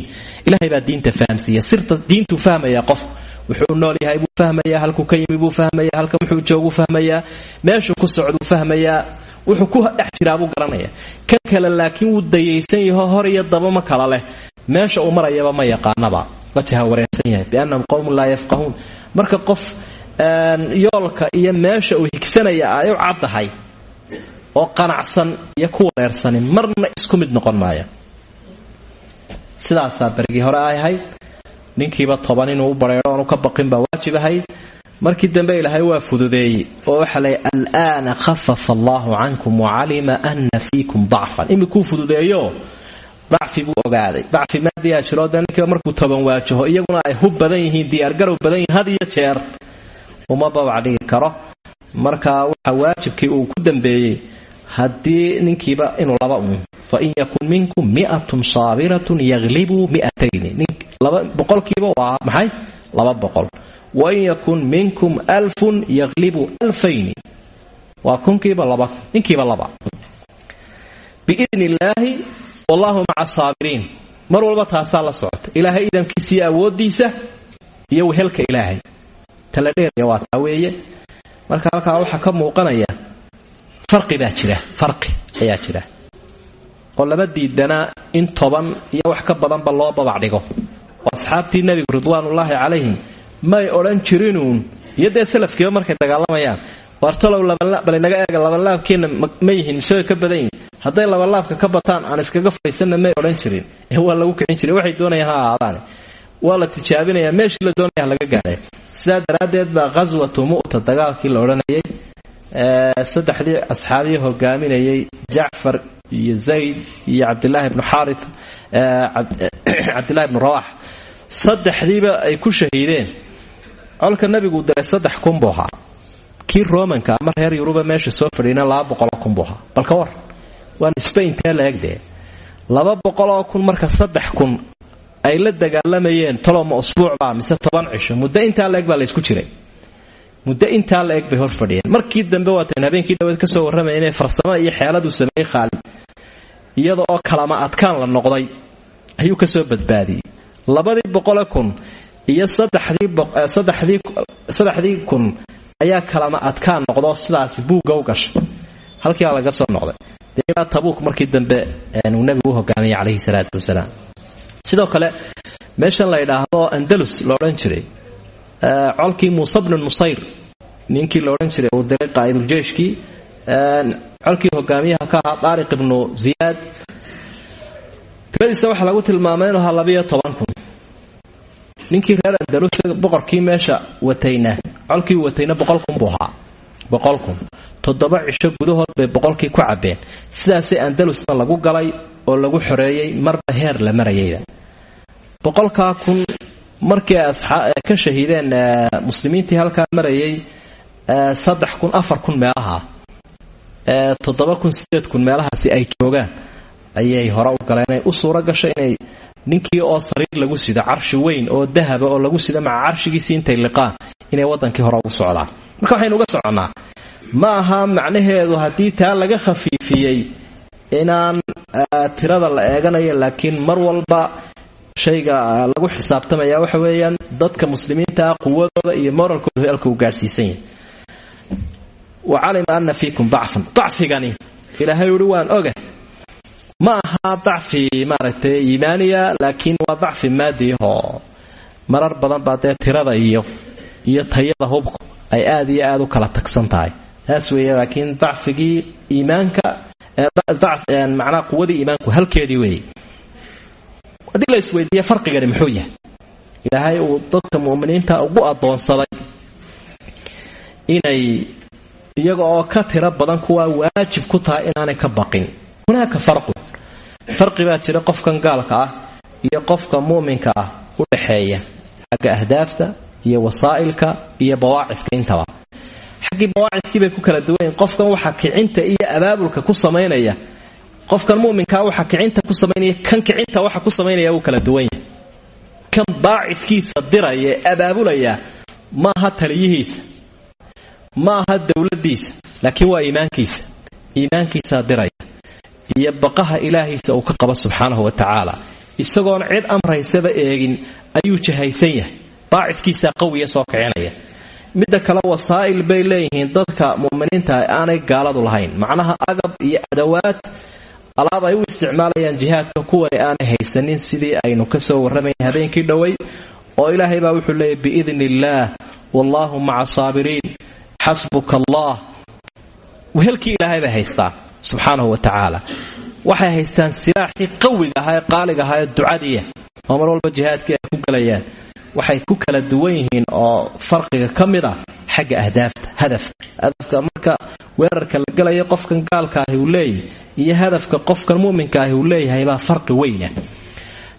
ilahay baa diinta fahamsiiya sirta diintuu fahmaya qof wuxuu nool yahay buu fahmayaa halkuu ka yimi buu fahmayaa halka wuxuu jooguu fahmayaa meeshuu ku socduu fahmayaa wuxuu ku dhex jiraabuu garanaya. Kan kale laakiin wuu dayaysan yaho hor iyo daba ma kala leh. Meesha uu marayaba ma yaqaanaba. Wajaha wareersan yahay biannahum qowmun laa yafqahuun. Marka qof yoolka iyo meesha uu higsanaya ay u caddahay oo qanacsan iyo ku wareersani marna isku mid noqon maaya sidaasaa berigii hore ay ahayd ninkiiba toban inuu u bareero oonu ka baqin baa waajib ahayd. Markii dambe ilaahay waa fududeeyey oo waxa lay alaana khafafa allaahu cankum wacalima ana fiikum dacfan. Imikuu fududeeyo? Dacfi buu ogaaday. Dacfi maadiyaa jiroo dee ninkiiba markuu toban waajaho iyaguna ay hub badan yihiin diyaargarow badan yihiin had iyo jeer. Uma babac dhigi karo. Marka waxa waajibkii uu ku dambeeyey haddii ninkiiba inuu laba uun fain yakun minkum miatun saabiratun yaglibuu miatayni boqolkiiba waa maxay? Laba boqol. Wain yakun minkum alfun yaglibu alfayni waa kunkiiba laba ninkiiba laba. Biidn illaahi wallahu maca saabiriin. Mar walba taasaa la socota ilaahay idamkiisiiyo awoodiisa iyo wehelka ilaahay. Tala dheeraya waa taa marka halkaa waxaa ka muuqanaya farqi baa jira farqi ayaa jira. Oo lama diidanaa in toban iyo wax ka badanba loo babac dhigo. Oo asxaabtii nebigu ridwaanullaahi calayhim may odhan jirinuun iyo dee salafkiiba markay dagaalamayaan wartalow balinaga eega labanlaabkeenna ma yihiin mise way ka badan yihiin hadday labanlaabka ka bataan aan iskaga fadhiisanna may odhan jirin. Ee waa lagu kicin jiray waxay doonayaan ha waa la tijaabinaya meeshii la doonaya laga gaadhay sidaa daraaddeed baa ghaswatu mu'ta dagaalkii la odhanayay saddexdii asxaabiyi hogaaminayay jacfar iyo zayd iyo cabdilaahi bnu xaari cabdillahi bnu rawax saddexdiiba ay ku shahiideen. Colka nabigu diray saddex kun buu ahaa. Kii romanka ama reer yuruba meesha soo fadhiina laba boqoloo kun buu ahaa. Balka war waa nisbe intee la egdee laba boqoloo kun marka saddex kun ay la dagaalamayeen toloma usbuucbaa mise toban cisho. Muddo intaa la eg baa laysku jiray muddo intaa la eg bay hor fadhiyeen. Markii dambe waatan habeenkii dhaweed ka soo warramaya inay farsamo iyo xeeladuu sameeyey khaalid iyada oo kalama adkaan la noqday ayuu ka soo badbaadiyey. Labadii boqole kun iyo saddexdii kun ayaa kalama adkaan noqdo sidaasi buugga u gashay. Halkiibaa laga soo noqday. Dee ilaa tabuuk markii dambe uu nebigu u hogaamiyey calayhi salaatu wasalaam. Sidoo kale meeshan la yidhaahdo andalus la odhan jiray colkii muuse bnu nusayr ninkii la odhan jiray uu diray qaa'iduljeeshkii colkii hogaamiyaha ka ahaa daariq ibnu ziyaad tiradiisa waxaa lagu tilmaamay inuu ahaa labiyo kun. Ninkii reer andalus boqorkii meesha watayna colkii watayna boqol kun buu ahaa. Boqol kun. Toddoba cisho gudahood bay boqolkii ku cabbeen. Sidaasay andalusna lagu galay oo lagu xoreeyey marba heer la marayayba boqolkaa kun markii ay ka shahiideen muslimiintii halkaa marayay saddex kun afar kun meelaha kun sideed kun ay joogaan ayay hore u galeen u suuro gashay inay ninkii oo sariir lagu sido carshi weyn oo dahaba oo lagu sido maca carshigiisii intay liqaan inay wadankii hore ugu socdaan. Marka waxaynu uga soconnaa ma aha macnaheedu haddii taa laga khafiifiyey inaan tirada la eeganayo laakiin mar walba shayga lagu xisaabtamaya waxa weeyaan dadka muslimiintaa quwadooda iyo moralkooda halka uu gaadhsiisan yahay. Wa calima ana fiikum dacfan. Dacfigani ilaahay uhi waan oga. Ma aha dacfi maaragtay iimaaniya laakiin waa dacfi maadiyahoo marar badan baa tirada iyo iyo tayada hubku ay aad iyo aad u kala tagsan tahay. Taas weeye laakiin dacfigii iimaanka macnaha quwadii iimaanku halkeedii weeye haddii la isweydiiya farqigani muxuu yahay? Ilaahay uu dadka mu'miniinta ugu addoonsaday inay iyaga oo ka tiro badan kuwaa waajib ku tahay inaanay ka baqin. Hunaaka farqun farqi baa jira qofkan gaalka ah iyo qofka mu'minka ah u dhaxeeya xagga ahdaafta iyo wasaa'ilka iyo bawaacifka intaba. Xaggii mawaacidkii bay ku kala duwan yihiin qofkan waxa kicinta iyo abaabulka ku samaynaya qofkan muminkaa waxa kicinta ku samaynaya kan kicinta waxa ku samaynaya wuu kala duwan yahay. Kan baacidkiisa diraya ee abaabulaya maaha taliyihiisa ma aha dowladiisa laakiin waa iimaankiisa. Iimaankiisaa diraya. Iyo baqaha ilaahiisa uu ka qabo subxaanahu wa tacaala. Isagoon cid amraysaba eegin ayuu jahaysan yahay. Baacidkiisaa qawiya soo kicinaya. Midda kale wasaa'il bay leeyihiin dadka mu'miniinta aanay gaaladu lahayn. Macnaha agab iyo adawaad alaab ay u isticmaalayaan jihaadka kuwani aanay haysanin sidii aynu ka soo warramayn habeenkii dhowey oo ilaahay baa wuxuu leeyahy biidni illaah wallaahu maca saabiriin xasbuka allah ilaahay bay haystaan subxaanahu wa tacaala. Waxay haystaan silaaxii qawiga ahaa ee qaaliga ahaa ee ducadiiya oo mar walba jihaadkii ay ku gelayaan waxay ku kala duwan yihiin oo farqiga ka mid ah xagga ahdaafta hadafka. Hadafka marka weerarka la gelaya qofkan gaalka ahi uu leeyahy iyo hadafka qofkan muminka ahi uu leeyahay baa farqi weyna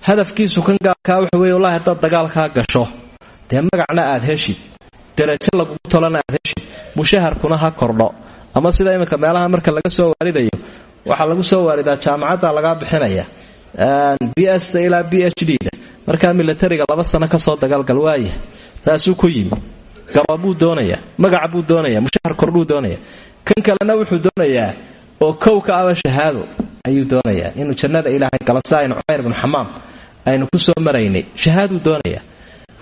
hadafkiisu kan gaalkaa waxa wey wallahi haddaad dagaalkaa gasho dee aad heshid darajo lagugu tolana aad heshid mushaharkuna ha kordho. Ama sida iminka meelaha marka laga soo waaridayo waxaa lagu soo waaridaa jaamacadda lagaa bixinaya b sta ilaa b h d da. Markaa milatariga laba sano ka soo dagaalgal waaya ku yimi. Gaba buu doonayaa magaca buu doonaya mushahar kordhuu doonaya kan kalena wuxuu doonayaa oo kow aba shahaado ayuu doonayaa. Inuu jannada ilaahay galo sida aynu cumayr bnu xamaam aynu ku soo maraynay shahaaduu doonaya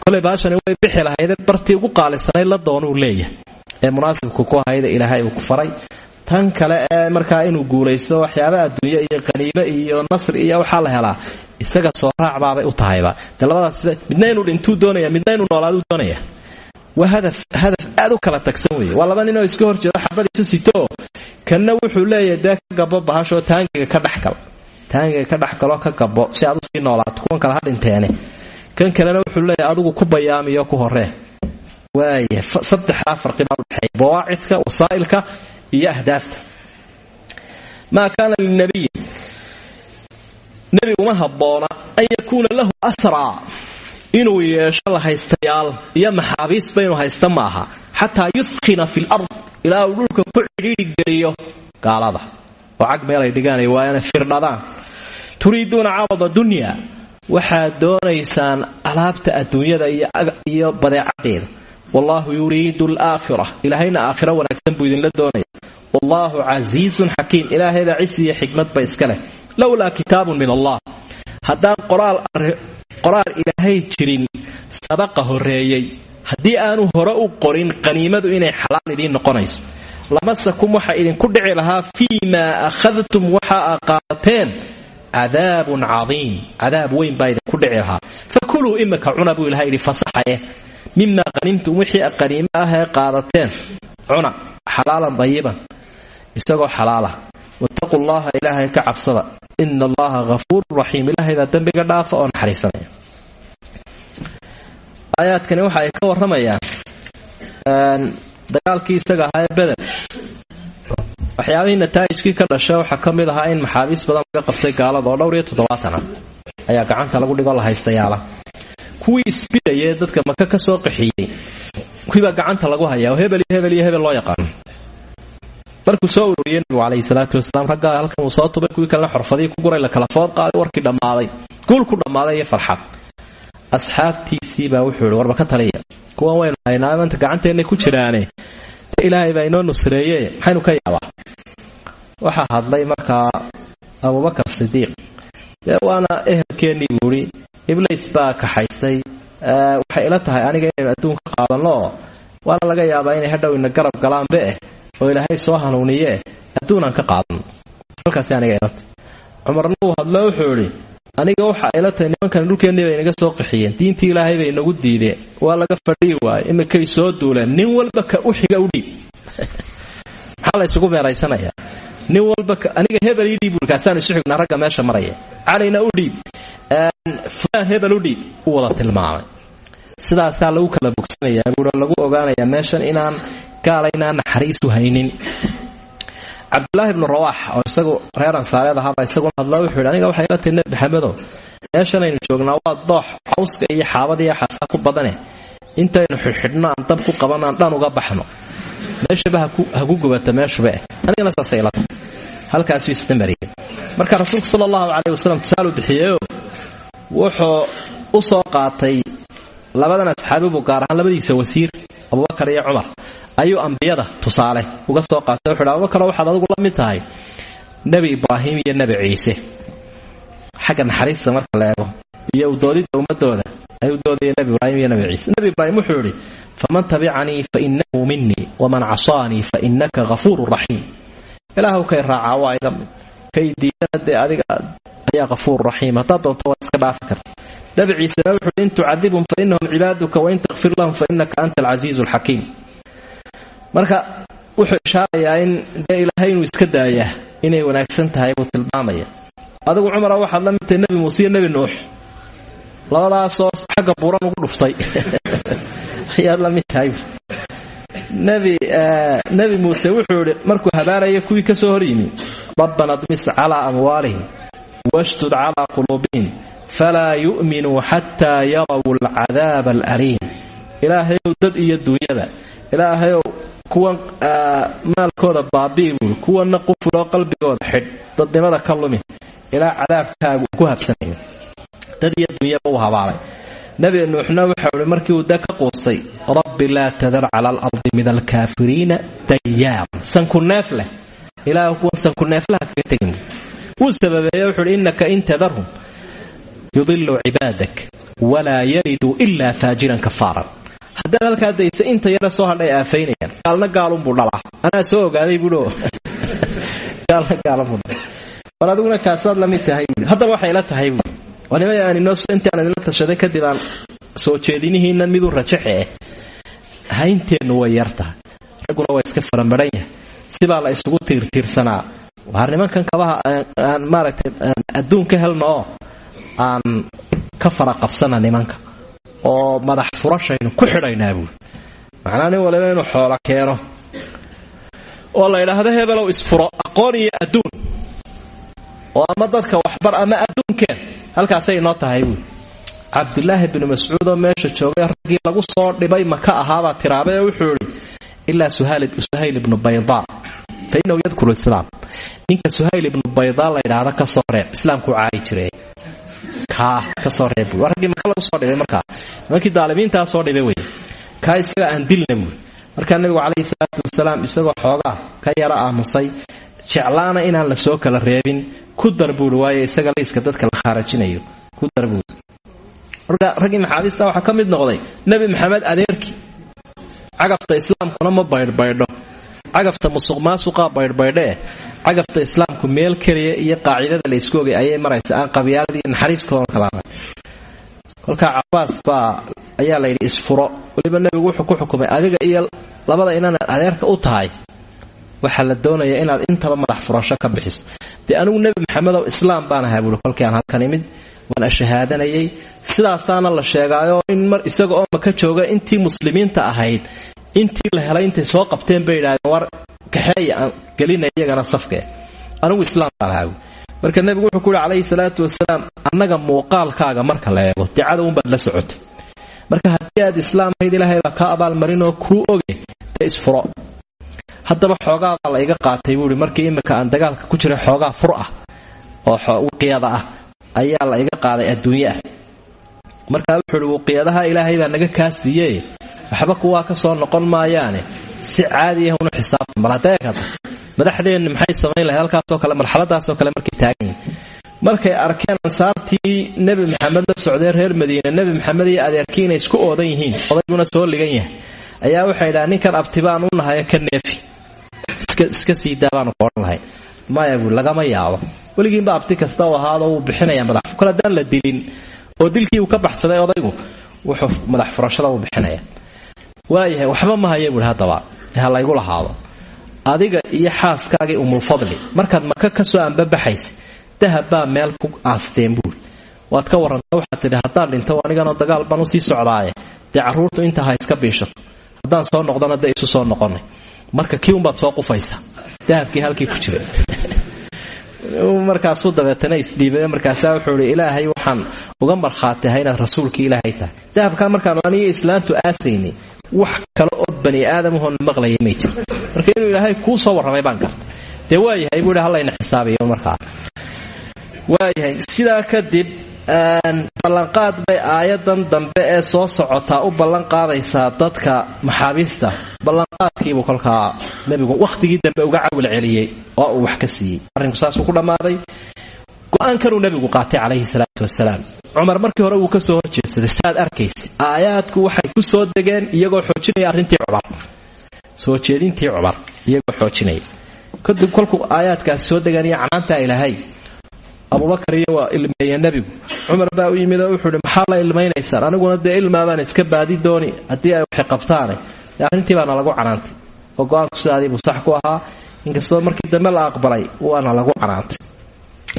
kolay baashani way bixi lahayde bartii ugu qaalisanay la doonuu leeyahay. Ee munaasibku ku ahayda ilaahay uu ku faray. Tan kale ee markaa inuu guulaysto waxyaaba adduunye iyo qaniime iyo nasri iyo waxaa la helaa. Isaga soo raacbaabay u tahayba. De labadaas midna inuu dhintuu doonaya midna inuu noolaaduu doonaya waa hadaf hadaf aad u kala tagsan weeye. Waa laba ninoo iska hor jiro xabad isu sitoo kanna wuxuu leeyahay dee ka gabo bahashoo taangiga ka dhexgal taangiga ka dhexgalo ka gabo si aad u sii noolaato kuwan kale ha dhinteene. Kan kalena wuxuu leeyahay adigu ku bayaamiyo ku horee waaya saddexdaa farqi baa udhexeeya bawaacidka wasaa'ilka iyo ahdaafta. Maa kaana linabiyi an yakuuna lahu asraa inuu yeesho la haystayaal iyo maxaabiisba inuu haysta ma aha xataa yudkhina fi lard ilaa dhulka ku cidhiidhigeliyo gaalada. Oo cag meelay dhigaanay waayana firdhadaan. Turiiduuna carada dunya. Waxaad doonaysaan alaabta adduunyada iyo badeecadeeda wallaahu yuriidu alaakhira ilaahayna aakhiro wanaagsan buu idinla doonaya. Wallaahu casiizun xakiim. Ilaahaybaa cisi iyo xikmadba iska leh. Lowlaa kitaabun min allah haddaan qoraal ilaahay jirin sabaqa horreeyey. Haddii aanu hore u qorin qaniimadu inay xalaal idiin noqonayso. Lamasakum waxa idinku dhici lahaa fii maa akhadtum waxa aa qaadateen cadaabun cadiim. Cadaab weyn baa idinku dhici lahaa. Fakuluu imika cuna buu ilaha yidhi fasaxaye. Mimaa qanimtum wixii qaniimo ah ee qaadateen cuna xalaalan dayiban isagoo xalaalah wattaquu llaha ilaahay ka cabsada. Ina allaha hafuurun raxiim ilaahay baa dembiga dhaafa oo naxariisanaya. Aayaadkani waxa ay ka warramayaan dagaalkii isaga ahaa ee beder waxyaabihii nataa'ijkii ka dhasha waxaa ka mid ahaa in maxaabiis badan laga qabtay gaalada oo dhowr ayaa gacanta lagu dhigoo la haystayaala. Kuwii isbidaya ee dadka maka ka soo qaxiyey kuwiibaa gacanta lagu hayaa hebel hebel iyo hebel loo yaqaano markuu soo ururiyey nabigu calayhi salaatu wasalaam raggaa halkan uu soo tubay kuwii kalena xorfadii ku guray la kala food qaaday warkii dhammaaday guul ku dhammaaday farxad. Asxaabtiisii baa wuxuu warba ka taliya. Kuwan waynu haynaa maanta gacanteennay ku jiraane. Ilaahay baa inoo nusreeye maxaynu ka yaabaa? Waxaa hadlay markaa abubakar sidiiq. Dee waana ehelkeennii buuhi iblis baa kaxaystay waxay ila tahay aniga inaynu adduunka qaadanno. Oo waana laga yaabaa inay hadhow ina garab galaanbe eh oo ilaahay soo hanuuniyeeh adduunaan ka qaadanno halkaasi aniga ilata cumarna uu hadlo wuxuu idhi aniga waxa ila tahay nimankan dhulkeennii bay inaga soo qaxiyeen diintii ilaahay bay inagu diideen. Waa laga fadhii waaye imikay soo duuleen. Nin walba ka u xiga u dhiib. Maxaa la ysugu meeraysanayaa nin walba aniga hebel ii dhiib buui kaasaan isu xignaa ragga meesha maraya calina u dhiib. Fulaan hebel u dhiib u wada tilmaamay. Sidaasaa lagu kala bogsanayaa buuo lagu ogaanayaa meeshan inaan gaala inaan naxariisu haynin. Cabdulaahi bnu rawaax oo isagu reer ansaareed ahaaba isaguna hadlo wuxuu yidhi aniga waxay ila tahay nebi maxamedow meeshanaynu joognaa waa doox cawska iyo xaabada iyo xasaa ku badane. Intaynu xidhxidhno aan dab ku qabanno dhan uga baxno. Meeshaba haku gubata meeshuba eh. Anigana saasay ila halkaasuu isna mariyey marka rasuulku sala allahu caleyh wasalam tusaalu wuxuu u soo qaatay labadan asxaabi buu gaar ahaan labadiisa wasiir abubakar iyo cumar ayuu ambiyada tusaale uga soo qaatay wuxuuhi abubakaro waxaad adigu la mid tahay. Nebi ibraahim iyo nebi ciise. Xagga naxariista marka la eego iyo udoodidda ummadooda ay u doodaya nebi ibraahim iyo nebi ciise. Nebi ibraahim wuxuu idhi faman tabicanii fa innahu minii waman casaanii fa innaka hafuurun raxiim ilaahw kay raacaa waa iga kay diidana adiga ayaa hafuur raxiim haddaad doonto iska dhaafi karta. Nebi ciisena wuxuuhi in tucadibhum fa innahum cibaaduka wain takfir lahum fa innaka anta alcasiizu alxakiim marka wuxuu ishaarayaa in ilaahay inuu iska daayaa inay wanaagsan tahay buu tilmaamaya. Adigu cumara waxaad la midtahay nebi muuse iyo nebi nuux. Labadaasoo xagga buuran ugu dhuftay. Ayaad la mid tahay. Nebi muuse wuxuu idhi markuu habaaraya kuwii ka soo hor rabbana dmis calaa amwaalihim washdud calaa quluubihim falaa yu'minuu xataa yaraw alcadaaba alaliim. Ilaahayow dad iyo duunyada ilaahayow kuwan maalkooda baabi'i buui kuwanna qufuloo qalbigooda xidh dadnimada ka lumi ilaa cadaabkaagu ku habsanayo dad iyo dunyaba u habaalay. Nebi nuuxna waxau ihi markii uu da ka quustay rabbi laa tadar cala alardi min alkaafiriina dayaar sankuneef leh. Ilaah kuwan sankuneeflaha kaga tegin. Wuu sababeeye wuxuuhi innaka in tadarhum yudilu cibaadak walaa yaliduu ilaa faajiran kafaaran haddaad halkaa daysa inta yara soo hadhay aafaynayaan gaalna gaalunbuu dhalaa. Anaa soo ogaaday buuo war adiguna kaasaad la mid tahay haddaba waxay la tahay inoo intaan idinla tashaday kadib aan soo jeedinihiinna miduu rajaxe eh haynteennu way yar tahay. Ragguna waa iska farambaran yahay. Sibaa la isugu tiirtiirsanaa waar nimankan kabaha aan maaragtay adduun ka helno oo aan ka fara qabsana nimanka oo madax furashaynu ku xidhaynaa buui macnaa nin waliba inuu xoola keeno oo la yidhaahdo hebelow isfuro aqoon iyo adduun. Oo ama dadka waxbar ama adduunkeen. Halkaasay inoo tahay buui cabdulaahi binu mascuud oo meesha joogay raggii lagu soo dhibay maka ahaabaa tiraabay oo wuxuu idhi ilaa suhayl ibnu baydaa. Fa innahu yadkuru islaam. Ninka suhayl ibnu baydaa la yidhaahda ka soo reeb islaamkuu caayi jire kaa ka soo reeb waa raggii maka lagu soo dhibay markaa? Nimankii daalimiintaa soo dhibay wey. Kaa isaga aan dilna buui markaa nebigu calayhi salaatu wasalaam isagoo xoogaa ka yara aamusay jeclaana inaan la soo kala reebin. Ku dar buui waayo isaga layska dadka la khaarajinayo. Ku dar buui marka raggii maxaabiista waxaa ka mid noqday nebi maxamed adeerkii. Cagafta islaamkuna ma baydhbaydho cagafta musuq maasuqaa baydhbaydho eh cagafta islaamku meel keliya iyo qaacidada la isku ogay ayay maraysa aan qabyaaladii naxariiskooda kalaana kolkaa cabaas baa ayaa layidhi isfuro. Weliba nebigu wuxuu ku xukumay adiga iyo labada inaad adeerka u tahay waxaa la doonaya inaad intaba madax furasho ka bixiso. Dee anigu nebi maxamedow islaam baan ahaa buui kolkii halkan imid waan ashahaadanayay. Sidaasaana la sheegaayo in mar isaga oo maka jooga intii muslimiinta ahayd intii la helay intay soo qabteen bay yidhahdeen war kaxeeya aan iyagana safkee anigu islaam baan marka nebigu wuxuu ku yidhi calayhi salaatu wasalaam annaga muuqaalkaaga marka la eego dee cadowunbaad la socotay marka haddii aad islaam ahayd ilaahay baa kaa abaalmarinoo kuu oge dee isfuro. Haddaba xoogaa la iga qaatay buui markii imika aan dagaalka ku jiray xoogaa fur ah oo wiqyada ah ayaa la iga qaaday adduunye ah. Wuxuu uhi ilaahay baa naga kaa waxba kuwaa ka soo noqon maayaane. Si caadi ah unu xisaabta maladeegada madaxdeenni maxay samayn lahayd? Halkaasoo kale marxaladaasoo kale markay taagan yihiin markay arkeen ansaartii nebi maxamed la socday reer madiine nebi maxamed iyo adeerkii isku oodan yihiin. Odayguna soo ligan yahay. Ayaa waxay idhaha ninkan abti u nahayo ka neefi. Iska sii daa baanu koodhan lahay. Maya lagama yaabo. Weligiinba abti kasta u ahaado wuu bixinaya madax. Kol haddaan la dilin. Oo dilkii uu ka baxsaday odaygu wuxuu madax furashada u bixinaya waayahay waxba ma haya buui haddaba. Ha laygu lahaado. Adiga iyo xaaskaagii umulfadli markaad maka ka soo ambabaxaysa dahab meel ku aasteen buui waad ka warranta waxaad tidhi haddaan dhinto aniganoo dagaal baan u sii socdaaye. Dee carruurtu ha iska biishato. Haddaan soo noqdona dee isu soo noqonay. Marka kii unbaad soo qufaysa dahabkii halkii ku jira markaasuu dabeetana isdhiibay markaasaa wuxuu ihi ilaahay waxaan uga markhaatihay inaad rasuulkii ilaahay tahay. Dahabkaa markaanu aniga islaantu aasaynay wax kale oo bani aadamahon maqlaya may jir marka inuu ilaahay kuu soo warramay baan garta dee waayahay buu hallayna xisaabiyo markaa. Waayahay sidaa kadib ballanqaad bay aayadan dambe ee soo socotaa u ballan qaadaysaa dadka maxaabiista ballanqaadkiibuu kolkaa nebigu wakhtigii dambe uga cawil celiyey oo wax ka siiyey. Arrinku saasuu ku dhammaaday. Go'aankanuu nebigu qaatay calayhi salaatu wasalaam cumar markii hore wuu ka soo horjeedsaday saaad arkaysa aayaadku waxay ku soo degeen iyagoo xoojinaya arrintii cumar. Soo jeedintii cumar iyagoo xoojinaya. Kadib kolkuu aayaadkaasi soo degaan iyo canaantaa ilaahay. Abubakar iyo waa ilmeeye nebigu. Cumar baa u yimid oo wuxuu ihi maxaa la ilmaynaysaan? Aniguna dee ilmaabaan iska baadi dooni. Haddii ay waxay qabtaane arrintii baana lagu canaantay. Oo go'aanku sidaadiibuu sax ku ahaa. Inkastoo markii dambe la aqbalay waana lagu canaantay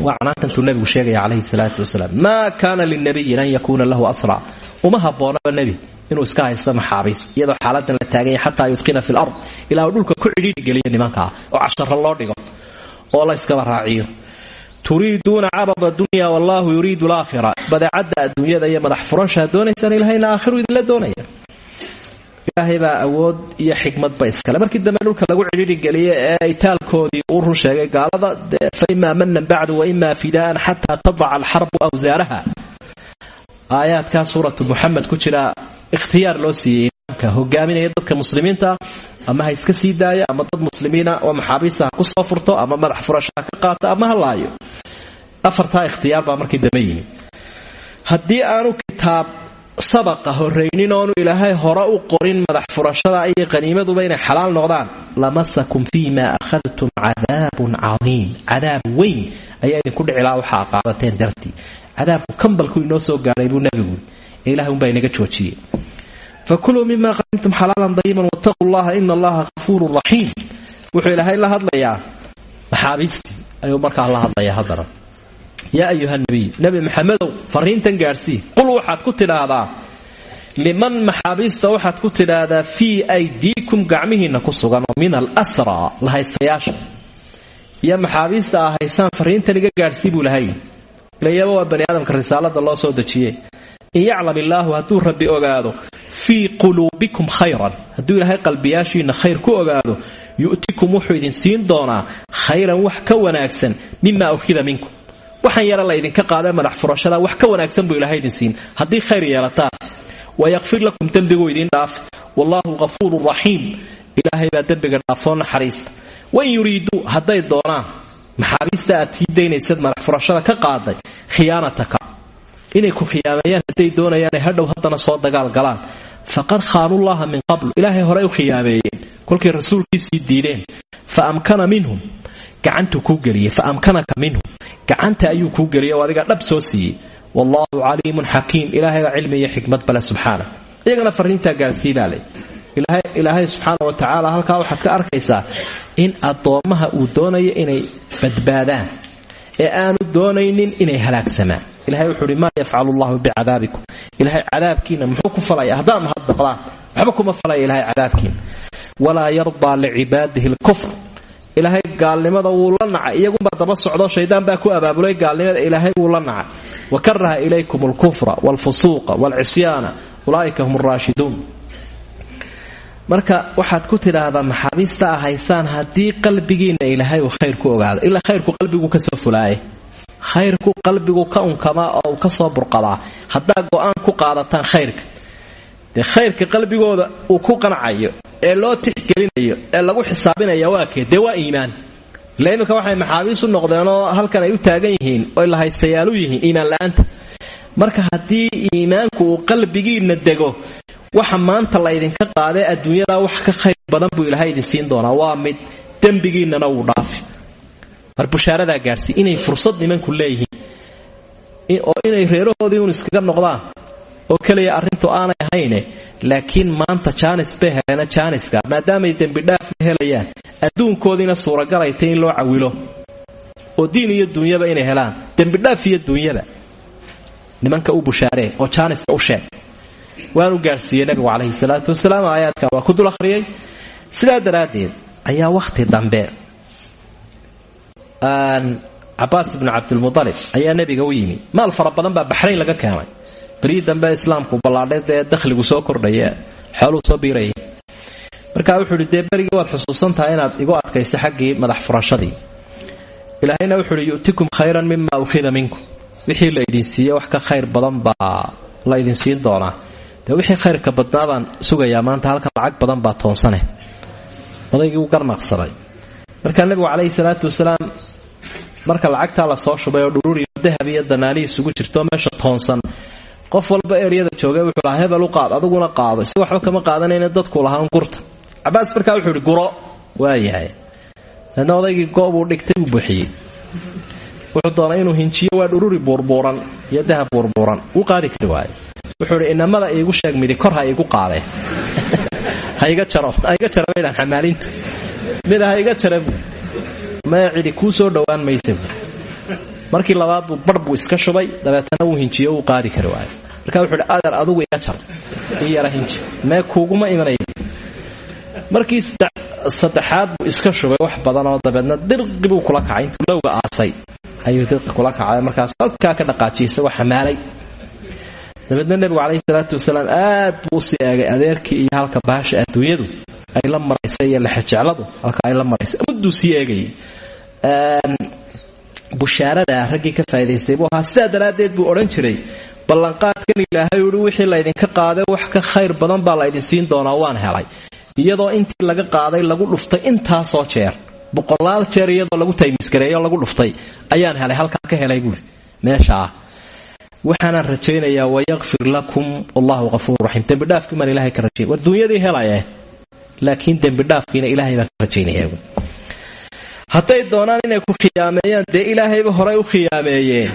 waa canaantantuu nebigu sheegaya calayhi salaatu wasalaam maa kaana linabiyin an yakuuna lahu asra. Uma habboonaba nebi inuu iska haysto maxaabiis iyadoo xaaladan la taaganya xataa yudqina fi lard ilaa uu dhulka ku cidhiidhi geliya nimankaa oo casharo loo dhigo oo la yskaba raaciyo. Turiiduuna carada dunya wallaahu yuriidu alaakhira badeecadda adduunyada iyo madax furashaa doonaysaan ilahayna aakhiru idinla doonaya ilaahay awood iyo xikmadba iskale. Markii dambe dhulka lagu cidhiidhi geliye ee ay taalkoodii uu run sheegay gaalada imaa manan bacdu wa fidaan xataa tadaca alxarbu awsaaraha aayaadkaa suuratu muxamed ku jira ikhtiyaar loo siiyey imaamka hogaaminaya dadka muslimiinta ama ha iska sii daaya ama dad muslimiina oo maxaabiista ha ku soo furto ama madax furasha ha ka qaato ama ha laayo. Afartaa ikhtiyaar baa markii dambe yimi. Haddii aanu kitaab sabaqa horraynin oonu ilaahay hore u qorin madax furashada iyo qaniimaduba inay xalaal noqdaan. Lamasakum fii ma akhadtum cadaabun cadiim. Cadaab weyn ayaa idinku dhicilaa waxaa qaadateen dartii. Cadaabku kambalku inoo soo gaadhay buu nebigu ee ilahay unbaa inaga joojiyey. Fakuluu mima qanimtum xalaalan dayiban wattaquu llaha ina allaha kafuurun raxiim wuxuu ilaahay la hadlayaa. Maxaabiistii ayuu markaa la hadlayaa haddana yaa ayuha nabiy nebi maxamedow fariintan gaadhsii qul waxaad ku tidhaahdaa liman maxaabiista waxaad ku tidhaahdaa fii aydiikum gacmihiinna ku sugan oo min alasra lahaystayaasha iyo maxaabiista ah haysaan fariintan iga gaadhsii buu lahay. Ilayaba waa bani aadamka risaalada loo soo dejiye in yaclam illaahu hadduu rabbi ogaado fii quluubikum khayran hadduu ilaahay qalbiyaashiinna khayr ku ogaado yu'tikum wuxuu idin siin ka wanaagsan mima ukhida waxaan yara la ydinka qaadee madax furashada wax ka wanaagsan buu ilahay idin siin. Haddii khayr yeelataan wayakfir lakum dembiguu idiin dhaaf. Wallaahu hafuurun raxiim ilaahay baa dembiga dhaafoo naxariista wain yuriiduu hadday doonaan maxaabiista aad madax furashada ka qaaday khiyaanataka. Inay ku khiyaameeyaan hadday doonayaanay hadhow haddana soo dagaal galaan. Faqad khaanullaha min qablu. Ilaahay horey u khiyaameeyeen. Kolkay rasuulkiisii diideen. Fa amkana minhum gacantuu kuu geliyey fa amkanaka minhum gacanta ayuu kuu geliyay oo adiga dhab soo siiyey. Wallaahu caliimun xakiim. Ilaahayba cilmi iyo xikmad bale subxaana iyagana fariintaa gaarsiibaaley ilaahay subxaana wa tacaala halkaa waxaad ka arkaysaa in addoommaha uu doonayo inay badbaadaan ee aanu doonaynin inay halaagsamaan ilahay wuxuu uhi maa yafcalu llahu bicadaabikum? Ilahay cadaabkiina muxuu ku falaya haddaad mahadnaqdaan waxba kuma falaya ilahay cadaabkiina. Walaa yardaa licibaadihi lkufr ilaahay gaalnimada wuu la nacay. Iyagunbaa daba socdo shaydaan baa ku abaabulay gaalnimada ilaahay wuu la nacay. Wa karaha ilaykum alkufra waalfusuuqa waalcisyaana ulaa'ika hum raashiduun. Marka waxaad ku tidhaahdaa maxaabiista ah haysaan haddii ilaahay uu khayr ku ogaado. Ilaa khayrku qalbigu ka soo fulaaye khayrku qalbigu ka unkamaa oo uu ka soo burqadaa. Haddaa go'aan ku qaadataan khayrka khayrka qalbigooda uu ku qancayo ee loo tixgelinayo ee lagu xisaabinaya waa kee? Dee waa iimaan. Ila iminka waxay maxaabiis u noqdeenoo halkan ay u taagan yihiin oy la haystayaal u yihiin iimaan la'aanta. Marka haddii iimaanku uu dego waxa maanta la ydinka qaadee adduunyada wax ka khayr badan buu ilahay idin siin doonaa. Waa mid dembigiinnana wuu dhaafi. Mar bushaaradaa gaadhsii inay fursad nimanku leeyihiin oo inay reerahoodii un iskaga noqdaan oo keliya arrintu aanay ahayne laakiin maanta jaanis bay heleena jaaniska. Maadaamay dembidhaafna helayaan adduunkoodiina suuragalay in loo cawilo. Oo diin iyo duunyaba inay helaan. Dembidhaaf iyo duunyaba nimanka u bushaaree oo jaaniska u sheeg. Waanu gaadhsiiyey nabigu calayhi salaatu wasalaam aayaadka waa ku dul akhriyey. Sidaa daraaddeed ayaa wakhti dambe cabaas ibnu cabdilmualib ayaa nebiga u yimi maal fara badan baa laga keenay beryii dambe islaamku ballaadhay dee dakhligu soo kordhaya xooluu soo biirayay. Markaa wuxuu idhi dee berigii waad xusuusan tahay inaad igu adkaysa xaggii madax furashadii. Ilaahayna wuxuu uhi yu'tikum khayran mima ukhida minkum. Wixii la idin siiye wax ka khayr badan baa la idin siin doonaa. Dee wixii khayrka badnaa baan sugayaa maanta halkan lacag badan baa toonsane odaygii u garnaqsaday. Markaa nebigu calayhi salaatu wasalaam marka lacagtaa la soo shubay oo dhuruuriyo dahab iyo danaani isugu jirto meesha toonsan qof walba eryada joogay wuxuu lahaa hebel u qaad adiguna qaado. Si waxba kama qaadanayna dadku lahaan gurta cabaas markaa wuxuu ihi guro. Waayahay deedna odaygii goobuu dhigtay uu buuxiyey. Wuxuu doonay inuu hinjiyo waa dhururi buurbuuran iyo dahab buurbuuran wuu qaadi kari waaye wuxuu inamada iigu sheeg midi kor ha iigu qaadee. Haiga jaro haiga jara baydhaan xamaalintu mida ha iga jara buu maya cidi kuu soo dhowaan maysa markii labaad buu bar buu iska shubay dabeetana wuu hinjiyo wuu qaadi kari waayo. Markaa wuxuu idhi adeer adugu jar. Ii yara hinji mee kuuguma imanaya markii saddexaad buu iska shubay wax badanoo dabeedna dirqi buu kula kacay intuu lowga aasay. Ayuu dirqi kula kacay markaas halkaa ka dhaqaajiyay isagoo xamaalay dabeedna nebigu calayhi salaatu wasalaam aad buu u sii eegay adeerkii iyo halka baasha adduunyadu ay la maraysa iyo lexejecladu halka ay la maraysa mudduu sii eegayay bushaarada raggii ka faaidaystay. Buu ahaa sidaa daraaddeed buu odhan jiray ballanqaadkan ilaahay uhi wixii laydinka qaaday wax ka khayr badan baa laydin siin doonaa waan helay. Iyadoo intii laga qaaday lagu dhuftay intaasoo jeer boqolaal jeer iyadoo lagu taymisgareeyo lagu dhuftay ayaan helay halkaa ka helay buui meeshaa waxaanaan rajaynayaa wayakfir lakum wallahu hafuur raxiim dembidhaafkii baan ilahay ka rajay war duunyadii helaye laakiin dembidhaafkiina ilaahay baan ka rajaynaya hadday doonaan inay ku khiyaameeyaan dee ilaahayba horay u khiyaameeyeen.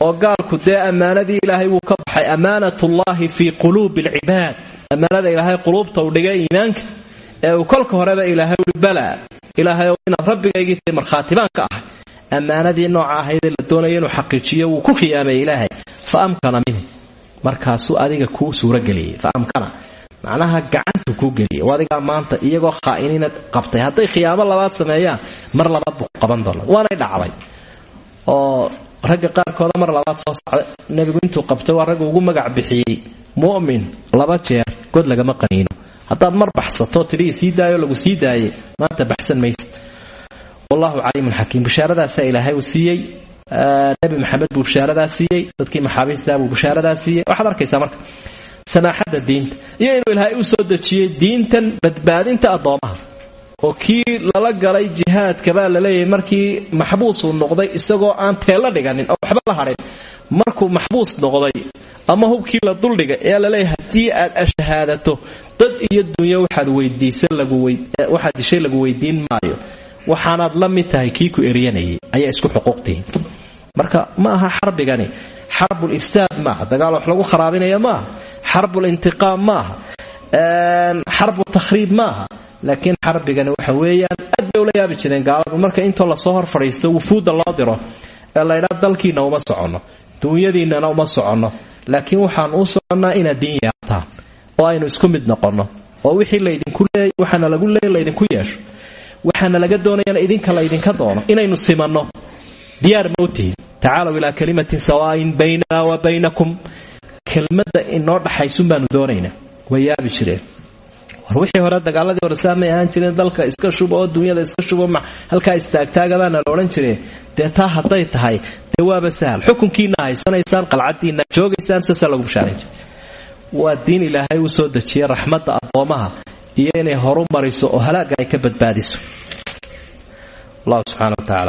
Oo gaalku dee ammaanadii ilaahay wuu ka baxay ammaanatullaahi fii quluubi alcibaad ammaanada ilaahay quluubta uu dhigay iimaanka ee uu kolka horeba ilaahay ui bala ilaahayow inaad rabbigaygii tahay markhaatibaan ka ahay ammaanadii nooca ahaydee la doonaya inuu xaqiijiyo wuu ku khiyaameeyey ilaahay. Fa amkana minhu. Markaasuu adiga kuu suurageliyey fa amkana macnaha gacantu kuu geliyay oo adigaa maanta iyagoo khaa'iniina qabtay. Hadday khiyaamo labaad sameeyaan mar labaad buu qaban doona waanay dhacday. Oo ragga qaarkooda mar labaad soo socda nebigu intuu qabtay waa ragga ugu magac bixiyey. Mu'min laba jeer god lagama qaniino. Haddaad mar baxsato tidhii sii daayo lagu sii daayay maanta baxsan maysa. Wallahu caliimun xakiim. Bishaaradaasa ilaahay uu siiyey nebi maxamed buu bishaaradaa dadkii maxaabiistaa buu bishaaradaa siiyey. Waxaad arkaysaa samaaxadda diinta. Iyo inuu ilaahay u soo dejiyey diintan badbaadinta addoomaha. Oo kii lala galay jihaadka baa la leeyahay markii maxbuusuu noqday isagoo aan teella dhiganin oo waxba la hadhin markuu maxbuus noqday ama hubkii la duldhigay ayaa la leeyahay haddii aad ashahaadato dad iyo dunyo waxaad dishay lagu weydiin maayo. Waxaanaad la mid tahay kii ku eryanayay. Ayaa isku xuquuqtihiin marka ma aha xarbigani xarbul ifsaad maaha dagaal wax lagu kharaabinaya maaha xarbul intiqaam maaha xarbu takhriib maaha. Laakiin xarbigani waxa weeyaan aad bay ula yaabi jireen gaaladu. Marka intoo la soo hor fadhiisto wufuudda loo diro ee laydhaa dalkiinna uma soconno duunyadiinnana uma soconno. Laakiin waxaan u soconnaa inaad diin yeelataan oo aynu isku mid noqonno oo wixii laydinku leey waxaana lagu leey laydinku yeesho. Waxaana laga doonayana idinka laydinka doono inaynu simanno. Diyaar ma u tihin tacaalow ilaa kalimatin sawaayin baynana wa kelmadda inoo dhaxaysun baanu doonaynaa. Way jireen. War hore dagaaladii hore saamay ahaan jireen dalka iska shuba oo dunyada iska shuba halkaa istaagtaagabaana la odhan jireen. Dee taa hadday tahay dee waaba sahal xukunkiina haysanaysaan qalcadiina joogaysaan lagu bishaaran jira waa diin ilaahay uu soo dejiya raxmadda addoomaha iyo inay horu mariso oo halaaga ay ka badbaadiso. Allah subxana wa tacaala